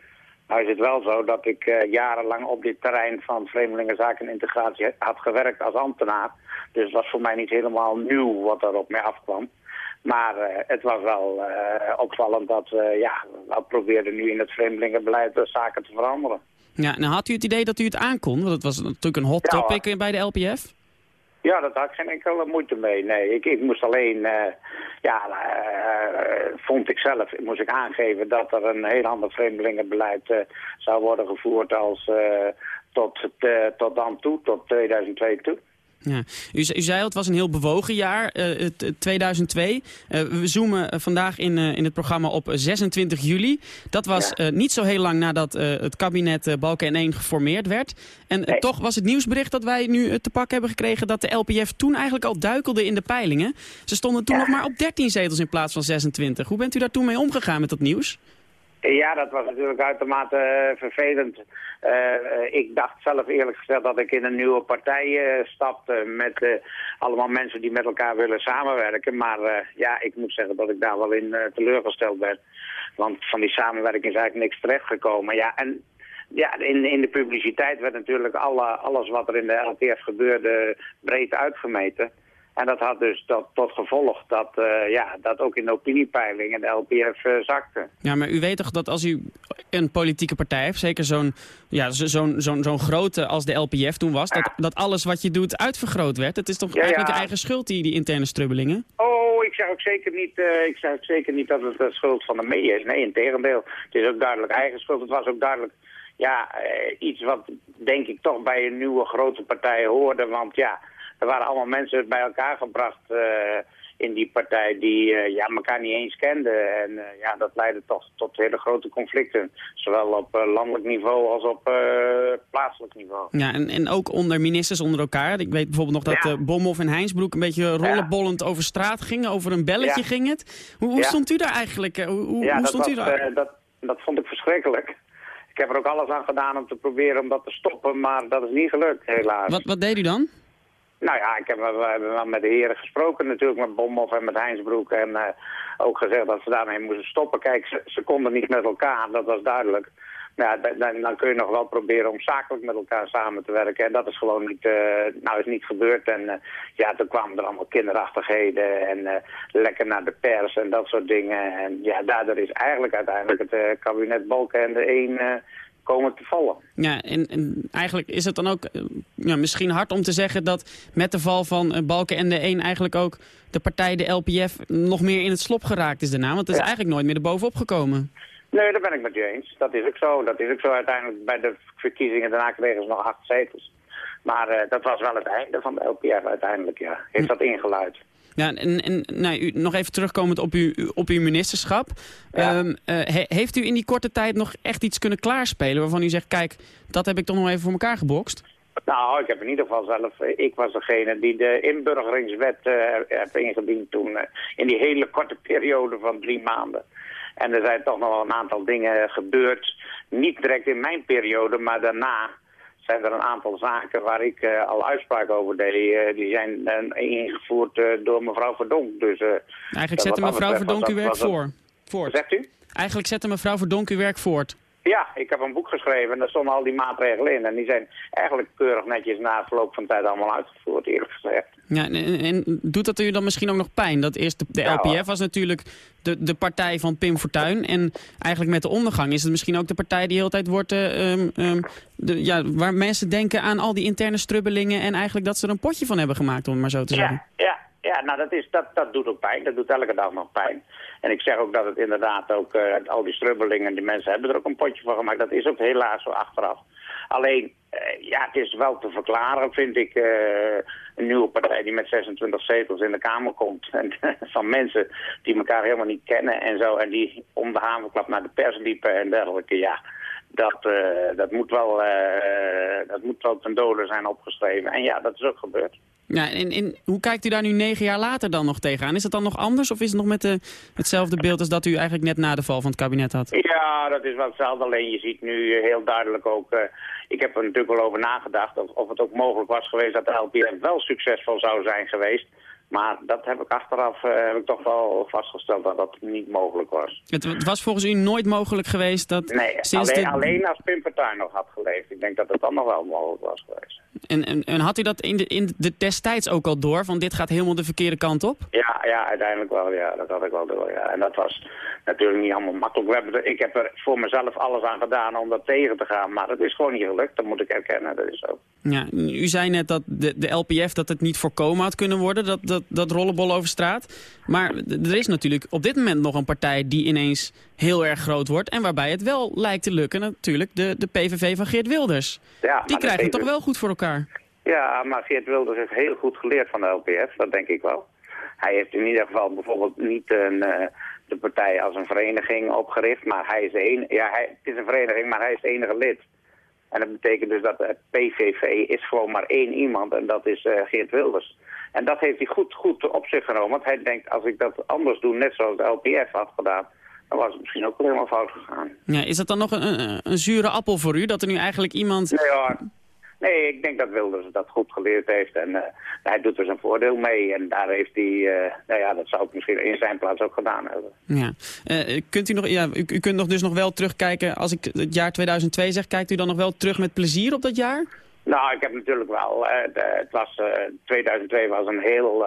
Nou is het wel zo dat ik uh, jarenlang op dit terrein van vreemdelingenzaken en integratie had gewerkt als ambtenaar. Dus het was voor mij niet helemaal nieuw wat er op mij afkwam. Maar uh, het was wel uh, opvallend dat ja, we probeerden nu in het vreemdelingenbeleid de zaken te veranderen. Ja, nou had u het idee dat u het aankon? Want het was natuurlijk een hot ja, topic bij de LPF. Ja, dat had ik geen enkele moeite mee. Nee, ik, moest alleen, uh, ja, uh, vond ik zelf, moest ik aangeven dat er een heel ander vreemdelingenbeleid uh, zou worden gevoerd als tot, tot dan toe, tot 2002 toe. Ja. U, u zei al, het was een heel bewogen jaar, uh, 2002. Uh, we zoomen vandaag in, uh, in het programma op 26 juli. Dat was ja. niet zo heel lang nadat het kabinet Balken 1 geformeerd werd. En nee. toch was het nieuwsbericht dat wij nu te pak hebben gekregen... dat de LPF toen eigenlijk al duikelde in de peilingen. Ze stonden toen Ja. nog maar op 13 zetels in plaats van 26. Hoe bent u daar toen mee omgegaan met dat nieuws? Ja, dat was natuurlijk uitermate vervelend. Uh, ik dacht zelf eerlijk gezegd dat ik in een nieuwe partij uh, stapte met allemaal mensen die met elkaar willen samenwerken. Maar ja, ik moet zeggen dat ik daar wel in teleurgesteld ben. Want van die samenwerking is eigenlijk niks terechtgekomen. Ja, en ja, in, in de publiciteit werd natuurlijk alle, alles wat er in de LTF gebeurde breed uitgemeten. En dat had dus tot, tot gevolg dat, uh, ja, dat ook in de opiniepeilingen de LPF uh, zakte. Ja, maar u weet toch dat als u een politieke partij heeft, zeker zo'n ja, zo'n zo'n zo'n grote als de LPF toen was, dat, dat alles wat je doet uitvergroot werd. Het is toch Ja, eigenlijk ja. de eigen schuld, die, die interne strubbelingen? Oh, ik zeg ook zeker niet, uh, ik zeg ook zeker niet dat het de schuld van de mee is. Nee, in tegendeel. Het is ook duidelijk eigen schuld. Het was ook duidelijk ja, iets wat denk ik toch bij een nieuwe grote partij hoorde. Want ja, er waren allemaal mensen bij elkaar gebracht uh, in die partij die uh, ja, elkaar niet eens kenden. En uh, ja, dat leidde toch tot hele grote conflicten. Zowel op uh, landelijk niveau als op plaatselijk niveau. Ja, en, en ook onder ministers onder elkaar. Ik weet bijvoorbeeld nog dat ja. Bomhoff en Heinsbroek een beetje rollenbollend over straat gingen. Over een belletje ja. ging het. Hoe, hoe stond u daar eigenlijk? Hoe, hoe, stond dat u daar? dat, dat vond ik verschrikkelijk. Ik heb er ook alles aan gedaan om te proberen om dat te stoppen, maar dat is niet gelukt, helaas. Wat, wat deed u dan? Nou ja, ik heb, we hebben wel met de heren gesproken natuurlijk, met Bomhoff en met Heinsbroek. En uh, ook gezegd dat ze daarmee moesten stoppen. Kijk, ze, ze konden niet met elkaar, dat was duidelijk. Ja, dan, dan, kun je nog wel proberen om zakelijk met elkaar samen te werken. En dat is gewoon niet, uh, nou is niet gebeurd. En uh, ja, toen kwamen er allemaal kinderachtigheden en lekker naar de pers en dat soort dingen. En ja, daardoor is eigenlijk uiteindelijk het kabinet Balken en de één komen te vallen. Ja, en, en, eigenlijk is het dan ook ja, misschien hard om te zeggen dat met de val van uh, Balken en de 1 eigenlijk ook de partij, de LPF, nog meer in het slop geraakt is daarna. Want het is ja. eigenlijk nooit meer erbovenop gekomen. Nee, daar ben ik met je eens. Dat is ook zo. Dat is ook zo uiteindelijk bij de verkiezingen. Daarna kregen ze nog acht zetels. Maar uh, dat was wel het einde van de LPF uiteindelijk, ja. Heeft dat ingeluid. Ja, en, en nou, u, nog even terugkomend op uw, op uw ministerschap. Ja. Um, uh, he, heeft u in die korte tijd nog echt iets kunnen klaarspelen waarvan u zegt, kijk, dat heb ik toch nog even voor elkaar gebokst? Nou, ik heb in ieder geval zelf, ik was degene die de inburgeringswet uh, heb ingediend toen, uh, in die hele korte periode van drie maanden. En er zijn toch nog wel een aantal dingen gebeurd, niet direct in mijn periode, maar daarna zijn er een aantal zaken waar ik uh, al uitspraak over deed. Uh, die zijn uh, ingevoerd door mevrouw Verdonk. Dus, Eigenlijk zette mevrouw Verdonk uw werk voor. voort. Zegt u? Eigenlijk zette mevrouw Verdonk uw werk voort. Ja, ik heb een boek geschreven en daar stonden al die maatregelen in. En die zijn eigenlijk keurig netjes na verloop van tijd allemaal uitgevoerd, eerlijk gezegd. Ja, en, en doet dat u dan misschien ook nog pijn? Dat eerst de, de ja, LPF was natuurlijk de, de partij van Pim Fortuyn. En eigenlijk met de ondergang is het misschien ook de partij die de hele tijd wordt... Uh, um, de, ja, waar mensen denken aan al die interne strubbelingen... en eigenlijk dat ze er een potje van hebben gemaakt, om het maar zo te zeggen. Ja, ja. Ja, nou dat, is, dat, dat doet ook pijn. Dat doet elke dag nog pijn. En ik zeg ook dat het inderdaad ook, uh, al die strubbelingen, die mensen hebben er ook een potje van gemaakt. Dat is ook helaas zo achteraf. Alleen, uh, ja, het is wel te verklaren, vind ik, uh, een nieuwe partij die met 26 zetels in de Kamer komt. En van mensen die elkaar helemaal niet kennen en zo. En die om de havenklap naar de pers liepen en dergelijke, ja. Dat, dat, moet wel, dat moet wel ten dode zijn opgeschreven. En ja, dat is ook gebeurd. Ja, en, hoe kijkt u daar nu negen jaar later dan nog tegenaan? Is het dan nog anders of is het nog met de, hetzelfde beeld als dat u eigenlijk net na de val van het kabinet had? Ja, dat is wel hetzelfde. Alleen je ziet nu heel duidelijk ook... Uh, ik heb er natuurlijk wel over nagedacht of, of het ook mogelijk was geweest dat de LPF wel succesvol zou zijn geweest. Maar dat heb ik achteraf uh, heb ik toch wel vastgesteld dat dat niet mogelijk was. Het, het was volgens u nooit mogelijk geweest dat... Nee, sinds alleen, de... alleen als Pim Fortuyn nog had geleefd. Ik denk dat het dan nog wel mogelijk was geweest. En, en, en had u dat in de, in de destijds ook al door, van dit gaat helemaal de verkeerde kant op? Ja, ja uiteindelijk wel, ja. Dat had ik wel door, ja. En dat was natuurlijk niet allemaal makkelijk. We hebben er, ik heb er voor mezelf alles aan gedaan om dat tegen te gaan. Maar het is gewoon niet gelukt, dat moet ik erkennen. Dat is zo. Ja, u zei net dat de, de LPF dat het niet voorkomen had kunnen worden, dat, dat, dat rollenbol over straat. Maar er is natuurlijk op dit moment nog een partij die ineens heel erg groot wordt. En waarbij het wel lijkt te lukken natuurlijk de, de PVV van Geert Wilders. Ja, die krijgen het toch wel goed voor elkaar. Ja, maar Geert Wilders heeft heel goed geleerd van de LPF, dat denk ik wel. Hij heeft in ieder geval bijvoorbeeld niet een, uh, de partij als een vereniging opgericht, maar hij is de enige, ja, hij, het is een vereniging, maar hij is de enige lid. En dat betekent dus dat het PVV is gewoon maar één iemand en dat is uh, Geert Wilders. En dat heeft hij goed, goed op zich genomen, want hij denkt als ik dat anders doe, net zoals de LPF had gedaan, dan was het misschien ook helemaal fout gegaan. Ja, is dat dan nog een, een, een zure appel voor u, dat er nu eigenlijk iemand... Nee hoor. Nee, ik denk dat Wilders dat goed geleerd heeft en uh, hij doet er zijn voordeel mee. En daar heeft hij, uh, nou ja, dat zou ik misschien in zijn plaats ook gedaan hebben. Ja. Uh, kunt u, nog, ja, u, u, kunt nog dus nog wel terugkijken, als ik het jaar 2002 zeg, kijkt u dan nog wel terug met plezier op dat jaar? Nou, ik heb natuurlijk wel, de, het was, 2002 was een heel...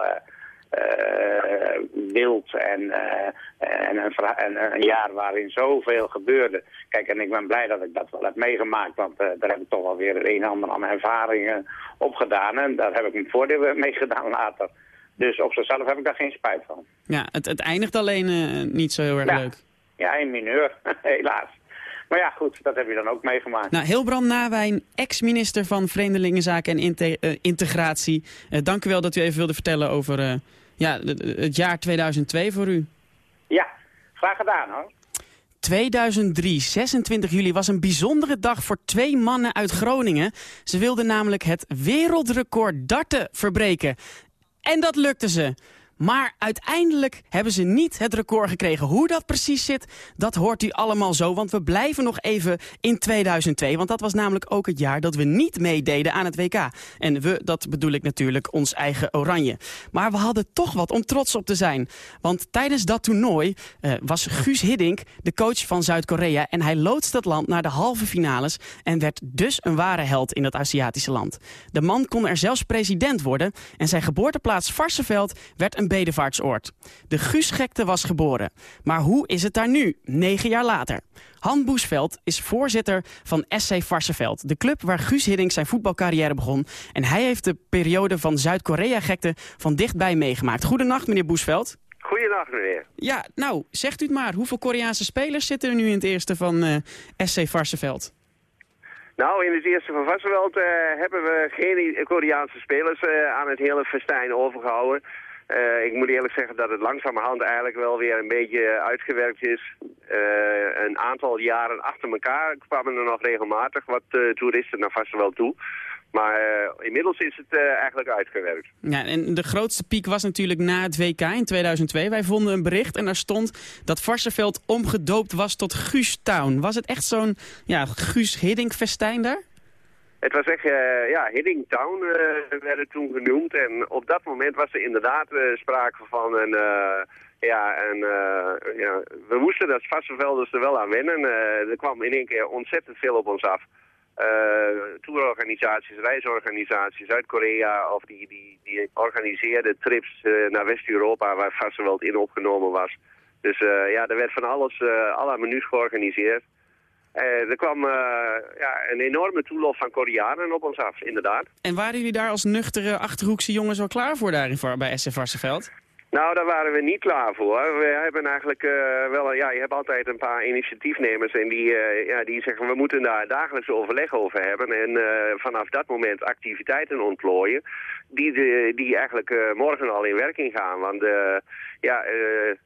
Uh, wild en, uh, en, een, en, een, jaar waarin zoveel gebeurde. Kijk, en ik ben blij dat ik dat wel heb meegemaakt, want uh, daar heb ik toch wel weer het een en ander aan ervaringen opgedaan. En daar heb ik een voordeel mee gedaan later. Dus op zichzelf heb ik daar geen spijt van. Ja, het, het eindigt alleen niet zo heel erg ja. leuk. Ja, in mineur, helaas. Maar ja, goed, dat heb je dan ook meegemaakt. Nou, Hilbrand Nawijn, ex-minister van Vreemdelingenzaken en inte uh, Integratie. Uh, dank u wel dat u even wilde vertellen over Ja, het jaar 2002 voor u. Ja, graag gedaan hoor. 2003, 26 juli, was een bijzondere dag voor twee mannen uit Groningen. Ze wilden namelijk het wereldrecord darten verbreken. En dat lukte ze. Maar uiteindelijk hebben ze niet het record gekregen. Hoe dat precies zit, dat hoort u allemaal zo. Want we blijven nog even in 2002. Want dat was namelijk ook het jaar dat we niet meededen aan het WK. En we, dat bedoel ik natuurlijk ons eigen oranje. Maar we hadden toch wat om trots op te zijn. Want tijdens dat toernooi uh, was Guus Hiddink de coach van Zuid-Korea. En hij loodste het land naar de halve finales. En werd dus een ware held in dat Aziatische land. De man kon er zelfs president worden. En zijn geboorteplaats Varsenveld werd een bedevaartsoord. De Guusgekte was geboren. Maar hoe is het daar nu, negen jaar later? Han Boesveld is voorzitter van SC Varsenveld. De club waar Guus Hiddink zijn voetbalcarrière begon. En hij heeft de periode van Zuid-Korea-gekte van dichtbij meegemaakt. Goedenacht, meneer Boesveld. Goedenacht, meneer. Ja, nou, zegt u het maar. Hoeveel Koreaanse spelers zitten er nu in het eerste van uh, SC Varsenveld? Nou, in het eerste van Varsenveld uh, hebben we geen Koreaanse spelers uh, aan het hele festijn overgehouden. Uh, ik moet eerlijk zeggen dat het langzamerhand eigenlijk wel weer een beetje uitgewerkt is. Uh, een aantal jaren achter elkaar kwamen er nog regelmatig wat uh, toeristen naar Vastenwel toe. Maar inmiddels is het eigenlijk uitgewerkt. Ja, en de grootste piek was natuurlijk na het WK in 2002. Wij vonden een bericht en daar stond dat Varsenveld omgedoopt was tot Guus Town. Was het echt zo'n ja, Guus Hiddink festijn daar? Het was echt, uh, ja, Hidding Town uh, toen genoemd. En op dat moment was er inderdaad uh, sprake van een, ja, een, ja, we moesten als Vassenvelders er wel aan wennen. er kwam in één keer ontzettend veel op ons af. tourorganisaties, reisorganisaties uit Korea, of die, die, die organiseerden trips naar West-Europa waar Vassenveld in opgenomen was. Dus ja, er werd van alles, alle menus georganiseerd. Uh, er kwam uh, ja, een enorme toelof van Koreanen op ons af, inderdaad. En waren jullie daar als nuchtere Achterhoekse jongens al klaar voor daar in, bij SF Varsenveld? Nou, daar waren we niet klaar voor. We hebben eigenlijk uh, wel, ja, je hebt altijd een paar initiatiefnemers en die, uh, ja, die zeggen we moeten daar dagelijks overleg over hebben en uh, vanaf dat moment activiteiten ontplooien die, de, die eigenlijk morgen al in werking gaan. Want ja,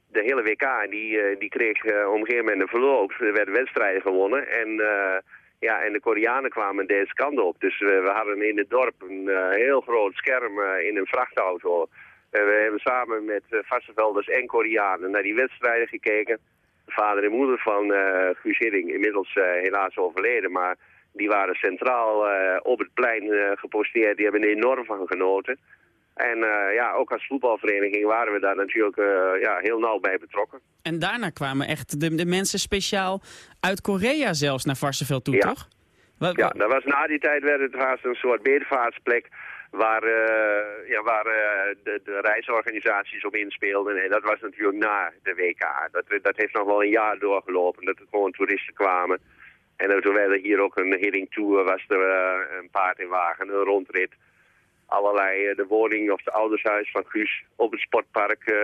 de hele WK die, die kreeg op een gegeven moment een verloop. Er werden wedstrijden gewonnen en... Ja, en de Koreanen kwamen deze kant op. Dus we hadden in het dorp een heel groot scherm in een vrachtauto we hebben samen met uh, Vassenvelders en Koreanen naar die wedstrijden gekeken. De vader en moeder van uh, Guus Hidding, inmiddels uh, helaas overleden, maar die waren centraal op het plein geposteerd. Die hebben er enorm van genoten. En ja, ook als voetbalvereniging waren we daar natuurlijk ja, heel nauw bij betrokken. En daarna kwamen echt de, de mensen speciaal uit Korea zelfs naar Varsenveld toe, ja. toch? ja, dat was na die tijd werd het haast een soort bedevaartsplek waar, uh, ja, waar de, de, reisorganisaties op inspeelden. En dat was natuurlijk na de WK. Dat, dat heeft nog wel een jaar doorgelopen, dat er gewoon toeristen kwamen. En toen werd er hier ook een heading tour, was er een paard in wagen, een rondrit. Allerlei, de woning of de oudershuis van Guus op het sportpark.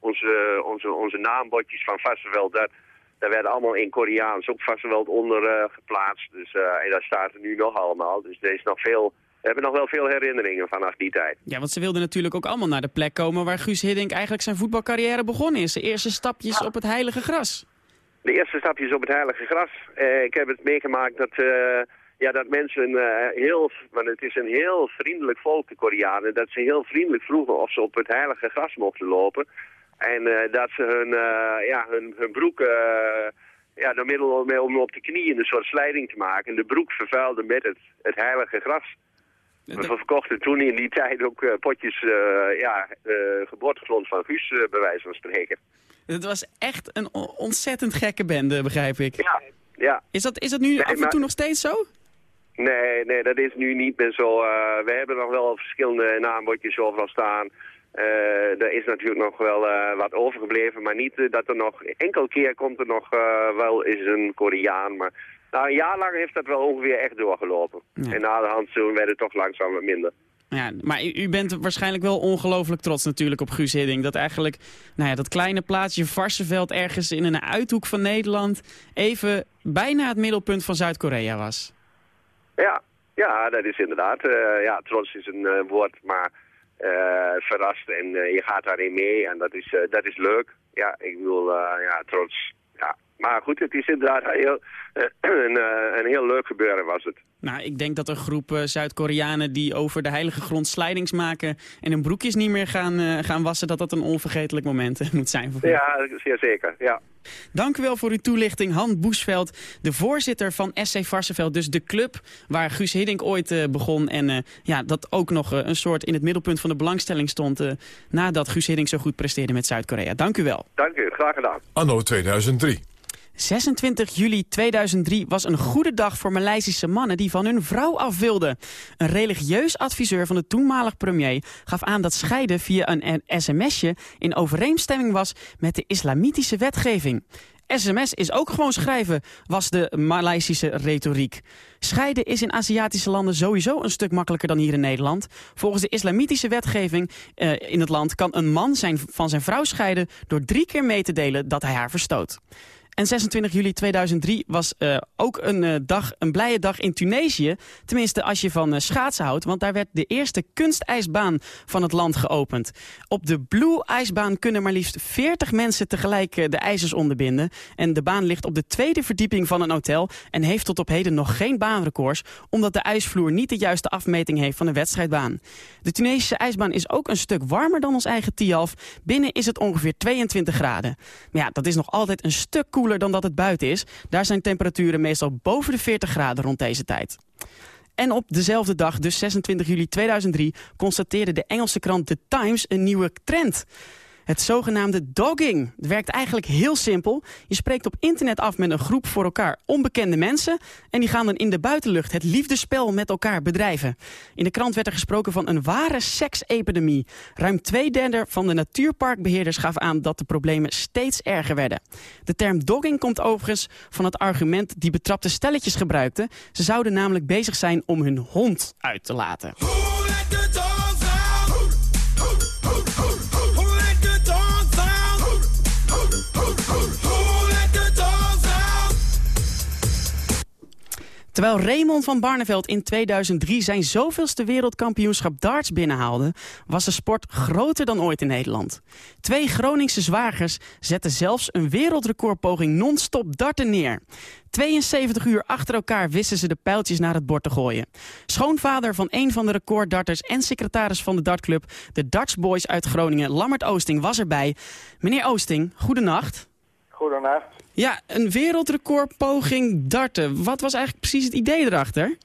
onze, onze, onze naambordjes van Vassenveld, dat, daar werden allemaal in Koreaans ook Vassenveld onder geplaatst. Dus, en dat staat er nu nog allemaal. Dus er is nog veel we hebben nog wel veel herinneringen vanaf die tijd. Ja, want ze wilden natuurlijk ook allemaal naar de plek komen waar Guus Hiddink eigenlijk zijn voetbalcarrière begonnen is. De eerste stapjes op het heilige gras. De eerste stapjes op het heilige gras. Uh, ik heb het meegemaakt dat, uh, ja, dat mensen uh, heel, want het is een heel vriendelijk volk, de Koreanen, dat ze heel vriendelijk vroegen of ze op het heilige gras mochten lopen. En dat ze hun, ja, hun, hun broek ja, door middel om op de knieën een soort slijding te maken. De broek vervuilde met het, het heilige gras. We verkochten toen in die tijd ook uh, potjes uh, ja, uh, geboortegrond van Guus, bij wijze van spreken. Het was echt een ontzettend gekke bende, begrijp ik. Ja, ja. Is dat, is dat nu nee, af en maar... toe nog steeds zo? Nee, nee, dat is nu niet meer zo. we hebben nog wel verschillende naambordjes overal staan. er is natuurlijk nog wel wat overgebleven, maar niet dat er nog... Enkel keer komt er nog wel is een Koreaan, maar nou, een jaar lang heeft dat wel ongeveer echt doorgelopen. En na de hand zo werd het toch langzaam wat minder. Ja, maar u bent waarschijnlijk wel ongelooflijk trots natuurlijk op Guus Hidding. Dat eigenlijk nou ja, dat kleine plaatsje Varsenveld ergens in een uithoek van Nederland... even bijna het middelpunt van Zuid-Korea was. Ja, ja, dat is inderdaad. Uh, ja, trots is een uh, woord, maar uh, verrast en je gaat daarin mee en dat is, dat is leuk. Ja, ik bedoel, ja, trots. Ja. Maar goed, het is inderdaad heel, een, een heel leuk gebeuren was het. Nou, ik denk dat een groep uh, Zuid-Koreanen die over de heilige grond slijdings maken... en hun broekjes niet meer gaan, uh, gaan wassen, dat dat een onvergetelijk moment moet zijn voor Ja, zeer zeker, ja. Dank u wel voor uw toelichting, Han Boesveld, de voorzitter van SC Varsenveld. Dus de club waar Guus Hiddink ooit uh, begon en ja, dat ook nog een soort in het middelpunt van de belangstelling stond... nadat Guus Hiddink zo goed presteerde met Zuid-Korea. Dank u wel. Dank u, graag gedaan. Anno 2003. 26 juli 2003 was een goede dag voor Maleisische mannen die van hun vrouw af wilden. Een religieus adviseur van de toenmalig premier gaf aan dat scheiden via een sms'je in overeenstemming was met de islamitische wetgeving. SMS is ook gewoon schrijven, was de Maleisische retoriek. Scheiden is in Aziatische landen sowieso een stuk makkelijker dan hier in Nederland. Volgens de islamitische wetgeving uh, in het land kan een man zijn, van zijn vrouw scheiden... door drie keer mee te delen dat hij haar verstoot. En 26 juli 2003 was uh, ook een, uh, dag, een blije dag in Tunesië. Tenminste, als je van uh, schaatsen houdt. Want daar werd de eerste kunstijsbaan van het land geopend. Op de Blue-ijsbaan kunnen maar liefst 40 mensen tegelijk de ijzers onderbinden. En de baan ligt op de tweede verdieping van een hotel. En heeft tot op heden nog geen baanrecords. Omdat de ijsvloer niet de juiste afmeting heeft van een wedstrijdbaan. De Tunesische ijsbaan is ook een stuk warmer dan ons eigen Tialf. Binnen is het ongeveer 22 graden. Maar ja, dat is nog altijd een stuk koeler dan dat het buiten is. Daar zijn temperaturen meestal boven de 40 graden rond deze tijd. En op dezelfde dag, dus 26 juli 2003, constateerde de Engelse krant The Times een nieuwe trend. Het zogenaamde dogging. Het werkt eigenlijk heel simpel. Je spreekt op internet af met een groep voor elkaar onbekende mensen... en die gaan dan in de buitenlucht het liefdespel met elkaar bedrijven. In de krant werd er gesproken van een ware seksepidemie. Ruim twee derde van de natuurparkbeheerders gaf aan... dat de problemen steeds erger werden. De term dogging komt overigens van het argument... die betrapte stelletjes gebruikten. Ze zouden namelijk bezig zijn om hun hond uit te laten. Terwijl Raymond van Barneveld in 2003 zijn zoveelste wereldkampioenschap darts binnenhaalde... was de sport groter dan ooit in Nederland. Twee Groningse zwagers zetten zelfs een wereldrecordpoging non-stop darten neer. 72 uur achter elkaar wisten ze de pijltjes naar het bord te gooien. Schoonvader van een van de recorddarters en secretaris van de dartclub... de Darts Boys uit Groningen, Lammert Oosting, was erbij. Meneer Oosting, goedenacht. Goedenacht. Ja, een wereldrecordpoging darten. Wat was eigenlijk precies het idee erachter?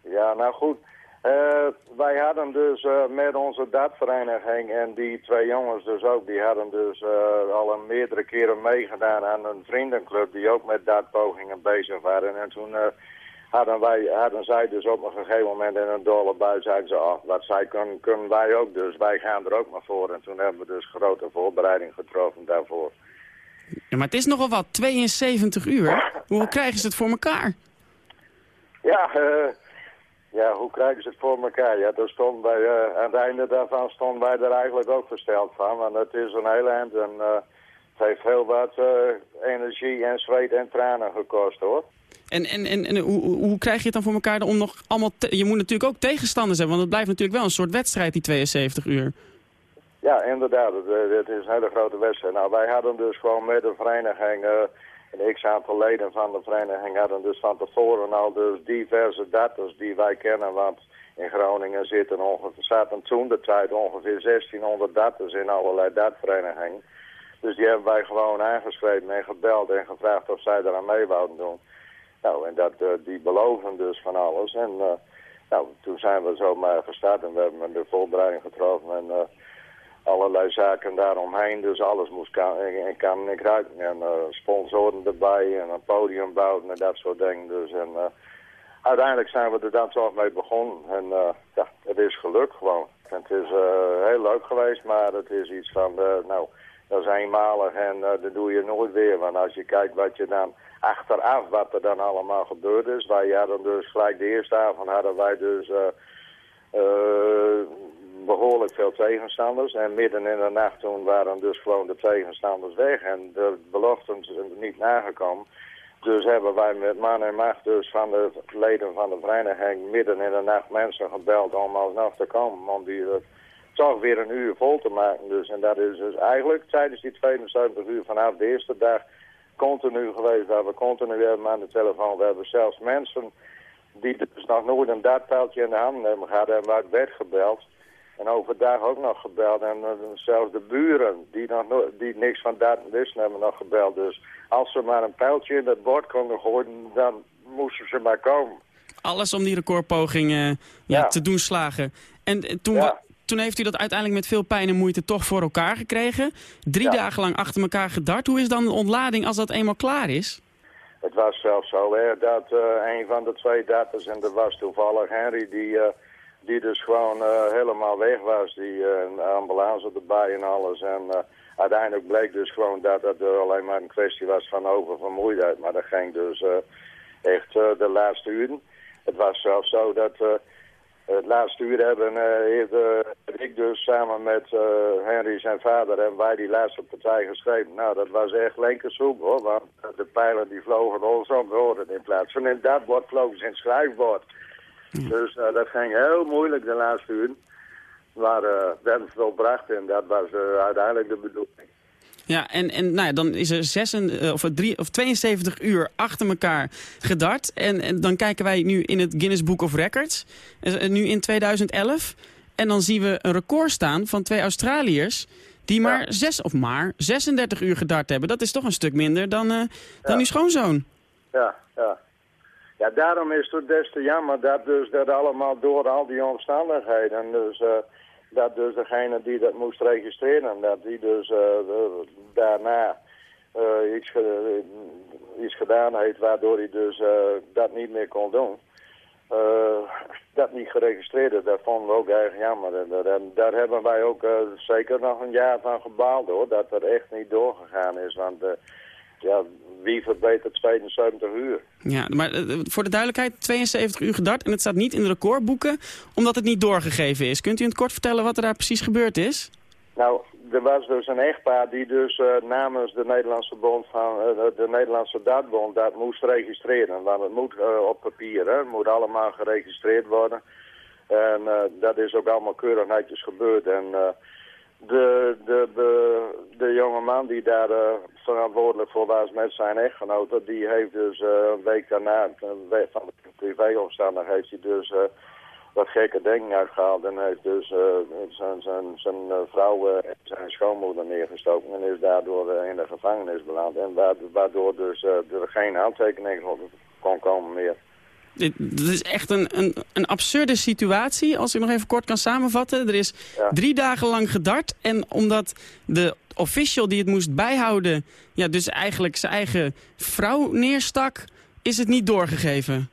Ja, nou goed. Uh, wij hadden dus uh, met onze dartvereniging en die twee jongens dus ook, die hadden dus uh, al een meerdere keren meegedaan aan een vriendenclub die ook met dartpogingen bezig waren. En toen hadden, wij, hadden zij dus op een gegeven moment in een dolle bui, zeiden ze, oh, wat zij kunnen, kunnen wij ook dus, wij gaan er ook maar voor. En toen hebben we dus grote voorbereiding getroffen daarvoor. Ja, maar het is nogal wat, 72 uur. Hoe krijgen ze het voor elkaar? Ja, uh, ja hoe krijgen ze het voor elkaar? Ja, daar stond bij, uh, aan het einde daarvan stonden wij er eigenlijk ook versteld van. Want het is een heel eind en uh, het heeft heel wat energie en zweet en tranen gekost hoor. En, en, en, en hoe, hoe krijg je het dan voor elkaar om nog allemaal... je moet natuurlijk ook tegenstanders hebben, want het blijft natuurlijk wel een soort wedstrijd, die 72 uur. Ja, inderdaad. Het, is een hele grote wedstrijd. Nou, wij hadden dus gewoon met de vereniging, een x-aantal leden van de vereniging, hadden dus van tevoren al dus diverse datas die wij kennen. Want in Groningen zitten ongeveer, zaten toen de tijd ongeveer 1600 datas in allerlei datverenigingen. Dus die hebben wij gewoon aangeschreven en gebeld en gevraagd of zij eraan mee wouden doen. Nou, en dat, uh, die beloven dus van alles. En nou, toen zijn we zo maar gestart en we hebben de voorbereiding getroffen. En allerlei zaken daaromheen. Dus alles moest kan en kan en uh, sponsoren erbij en een podium bouwen en dat soort dingen. Dus en, uh, uiteindelijk zijn we er dan toch mee begonnen. En uh, ja, het is gelukt gewoon. Het is heel leuk geweest, maar het is iets van, nou, dat is eenmalig en dat doe je nooit weer. Want als je kijkt wat je dan achteraf, wat er dan allemaal gebeurd is. Wij hadden dus gelijk de eerste avond hadden wij dus behoorlijk veel tegenstanders. En midden in de nacht toen waren dus gewoon de tegenstanders weg en de beloften niet nagekomen. Dus hebben wij met man en macht dus van de leden van de vereniging midden in de nacht mensen gebeld om alsnog te komen. Om die toch weer een uur vol te maken. Dus, en dat is dus eigenlijk tijdens die 72 uur vanaf de eerste dag continu geweest. Waar we continu hebben aan de telefoon. We hebben zelfs mensen die dus nog nooit een dartpijltje in de hand hebben gehad, hebben uit bed gebeld. En overdag ook nog gebeld. En uh, zelfs de buren die, nog no die niks van dat wisten hebben nog gebeld. Dus als ze maar een pijltje in het bord konden gooien, dan moesten ze maar komen. Alles om die recordpoging uh, ja, ja. te doen slagen. En uh, toen, ja. toen heeft u dat uiteindelijk met veel pijn en moeite toch voor elkaar gekregen. Drie dagen lang achter elkaar gedart. Hoe is dan de ontlading als dat eenmaal klaar is? Het was zelfs zo hè, dat een van de twee darters, en dat was toevallig Henry, die die dus gewoon uh, helemaal weg was. Die uh, ambulance erbij en alles. En uh, uiteindelijk bleek dus gewoon dat het alleen maar een kwestie was van oververmoeidheid. Maar dat ging dus echt de laatste uren. Het was zelfs zo dat het laatste uur hebben ik dus samen met Henry zijn vader en wij die laatste partij geschreven. Nou, dat was echt linkersoep hoor. Want de pijlen die vlogen ons oren in plaats van in dat bord vlogen ze in schrijfbord. Dus uh, dat ging heel moeilijk de laatste uur. Maar uh, we hebben het volbracht en dat was uh, uiteindelijk de bedoeling. Ja, en, en nou ja, dan is er 6, of, drie, of 72 uur achter elkaar gedart. En, en dan kijken wij nu in het Guinness Book of Records, nu in 2011. En dan zien we een record staan van twee Australiërs die maar, ja. zes, of maar 36 uur gedart hebben. Dat is toch een stuk minder dan, dan ja. uw schoonzoon. Ja, ja. Ja, daarom is het des te jammer dat dus dat allemaal door al die omstandigheden, dus uh, dat dus degene die dat moest registreren, dat die dus uh, daarna uh, iets, iets gedaan heeft waardoor hij dus dat niet meer kon doen. dat niet geregistreerd, dat vonden we ook erg jammer. En daar, hebben wij ook zeker nog een jaar van gebaald hoor, dat er echt niet doorgegaan is. Want ja, wie verbetert 72 uur? Ja, maar uh, voor de duidelijkheid, 72 uur gedart en het staat niet in de recordboeken omdat het niet doorgegeven is. Kunt u in het kort vertellen wat er daar precies gebeurd is? Nou, er was dus een echtpaar die dus uh, namens de Nederlandse bond van uh, de Nederlandse dartbond dat moest registreren. Want het moet op papier, hè. het moet allemaal geregistreerd worden. En dat is ook allemaal keurig netjes gebeurd. En de, de, de, de jonge man die daar uh, verantwoordelijk voor was met zijn echtgenote, die heeft dus uh, een week daarna, een van de privéomstandig, heeft hij dus uh, wat gekke dingen uitgehaald en heeft dus zijn, zijn, zijn vrouw en zijn schoonmoeder neergestoken en is daardoor in de gevangenis beland. En waardoor dus er geen handtekening kon komen meer. Dit, dit, is echt een, een, een, absurde situatie, als ik nog even kort kan samenvatten. Er is ja. drie dagen lang gedart en omdat de official die het moest bijhouden... ja, dus eigenlijk zijn eigen vrouw neerstak, is het niet doorgegeven.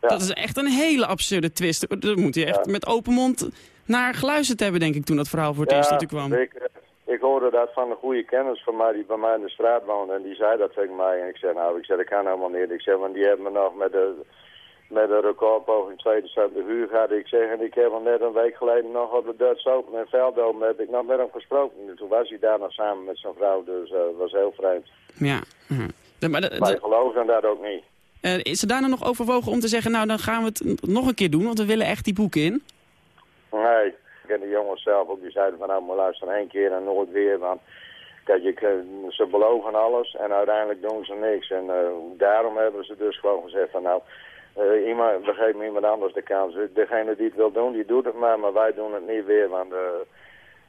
Ja. Dat is echt een hele absurde twist. Daar moet je echt ja. met open mond naar geluisterd hebben, denk ik, toen dat verhaal voor het eerst natuurlijk kwam. Ik, ik hoorde dat van een goede kennis van mij die bij mij in de straat woonde. En die zei dat tegen mij. En ik zei, nou, ik zei, dat kan helemaal niet. Ik zei, want die hebben me nog met de met een recordpoging 72 uur gaat. Ik zeg, en ik heb hem net een week geleden nog op de Dutch Open in Veldome, heb ik nog met hem gesproken. En toen was hij daar nog samen met zijn vrouw, dus dat uh, was heel vreemd. Ja. De, maar de, Wij geloven dat ook niet. Uh, is er daarna nog overwogen om te zeggen, nou dan gaan we het nog een keer doen, want we willen echt die boeken in? Nee, ik ken de jongens zelf ook, die zeiden van nou, maar luister één keer en nooit weer, want... Kijk, je, ze beloven alles en uiteindelijk doen ze niks. En uh, daarom hebben ze dus gewoon gezegd van nou, uh, iemand, we geven iemand anders de kans. Degene die het wil doen, die doet het maar, maar wij doen het niet weer. Want uh,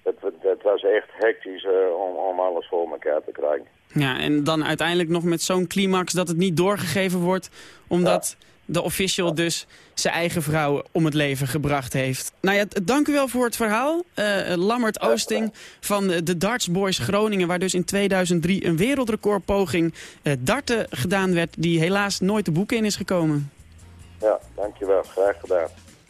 het, het, was echt hectisch uh, om, om alles voor elkaar te krijgen. Ja, en dan uiteindelijk nog met zo'n climax dat het niet doorgegeven wordt... omdat ja. de official dus zijn eigen vrouw om het leven gebracht heeft. Nou ja, dank u wel voor het verhaal. Lammert Oosting van de Darts Boys Groningen... waar dus in 2003 een wereldrecordpoging darten gedaan werd... die helaas nooit de boeken in is gekomen. Ja, dankjewel. Graag gedaan.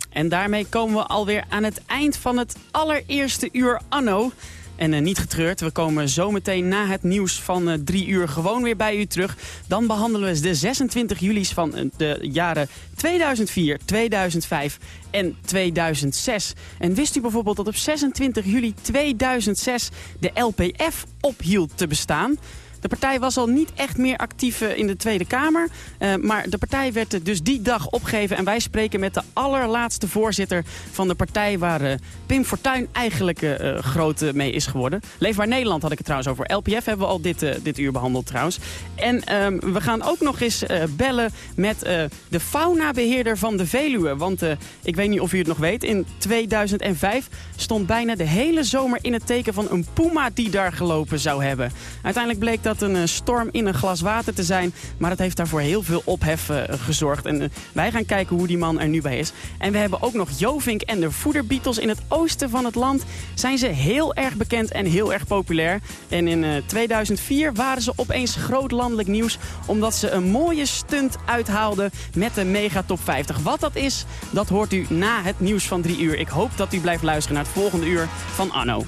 En daarmee komen we alweer aan het eind van het allereerste uur anno. En uh, niet getreurd, we komen zometeen na het nieuws van uh, drie uur gewoon weer bij u terug. Dan behandelen we de 26 juli's van uh, de jaren 2004, 2005 en 2006. En wist u bijvoorbeeld dat op 26 juli 2006 de LPF ophield te bestaan? De partij was al niet echt meer actief eh, in de Tweede Kamer. Uh, maar de partij werd dus die dag opgegeven. En wij spreken met de allerlaatste voorzitter van de partij... waar uh, Pim Fortuyn eigenlijk groot mee is geworden. Leefbaar Nederland had ik het trouwens over. LPF hebben we al dit, dit uur behandeld trouwens. En ehm, we gaan ook nog eens bellen met de faunabeheerder van de Veluwe. Want ik weet niet of u het nog weet. In 2005 stond bijna de hele zomer in het teken van een puma die daar gelopen zou hebben. Uiteindelijk bleek dat een uh, storm in een glas water te zijn. Maar het heeft daarvoor heel veel ophef uh, gezorgd. En uh, wij gaan kijken hoe die man er nu bij is. En we hebben ook nog Jovink en de voederbeatles in het oosten van het land. Zijn ze heel erg bekend en heel erg populair. En in 2004 waren ze opeens groot landelijk nieuws. Omdat ze een mooie stunt uithaalden met de Mega Top 50. Wat dat is, dat hoort u na het nieuws van drie uur. Ik hoop dat u blijft luisteren naar het volgende uur van Anno.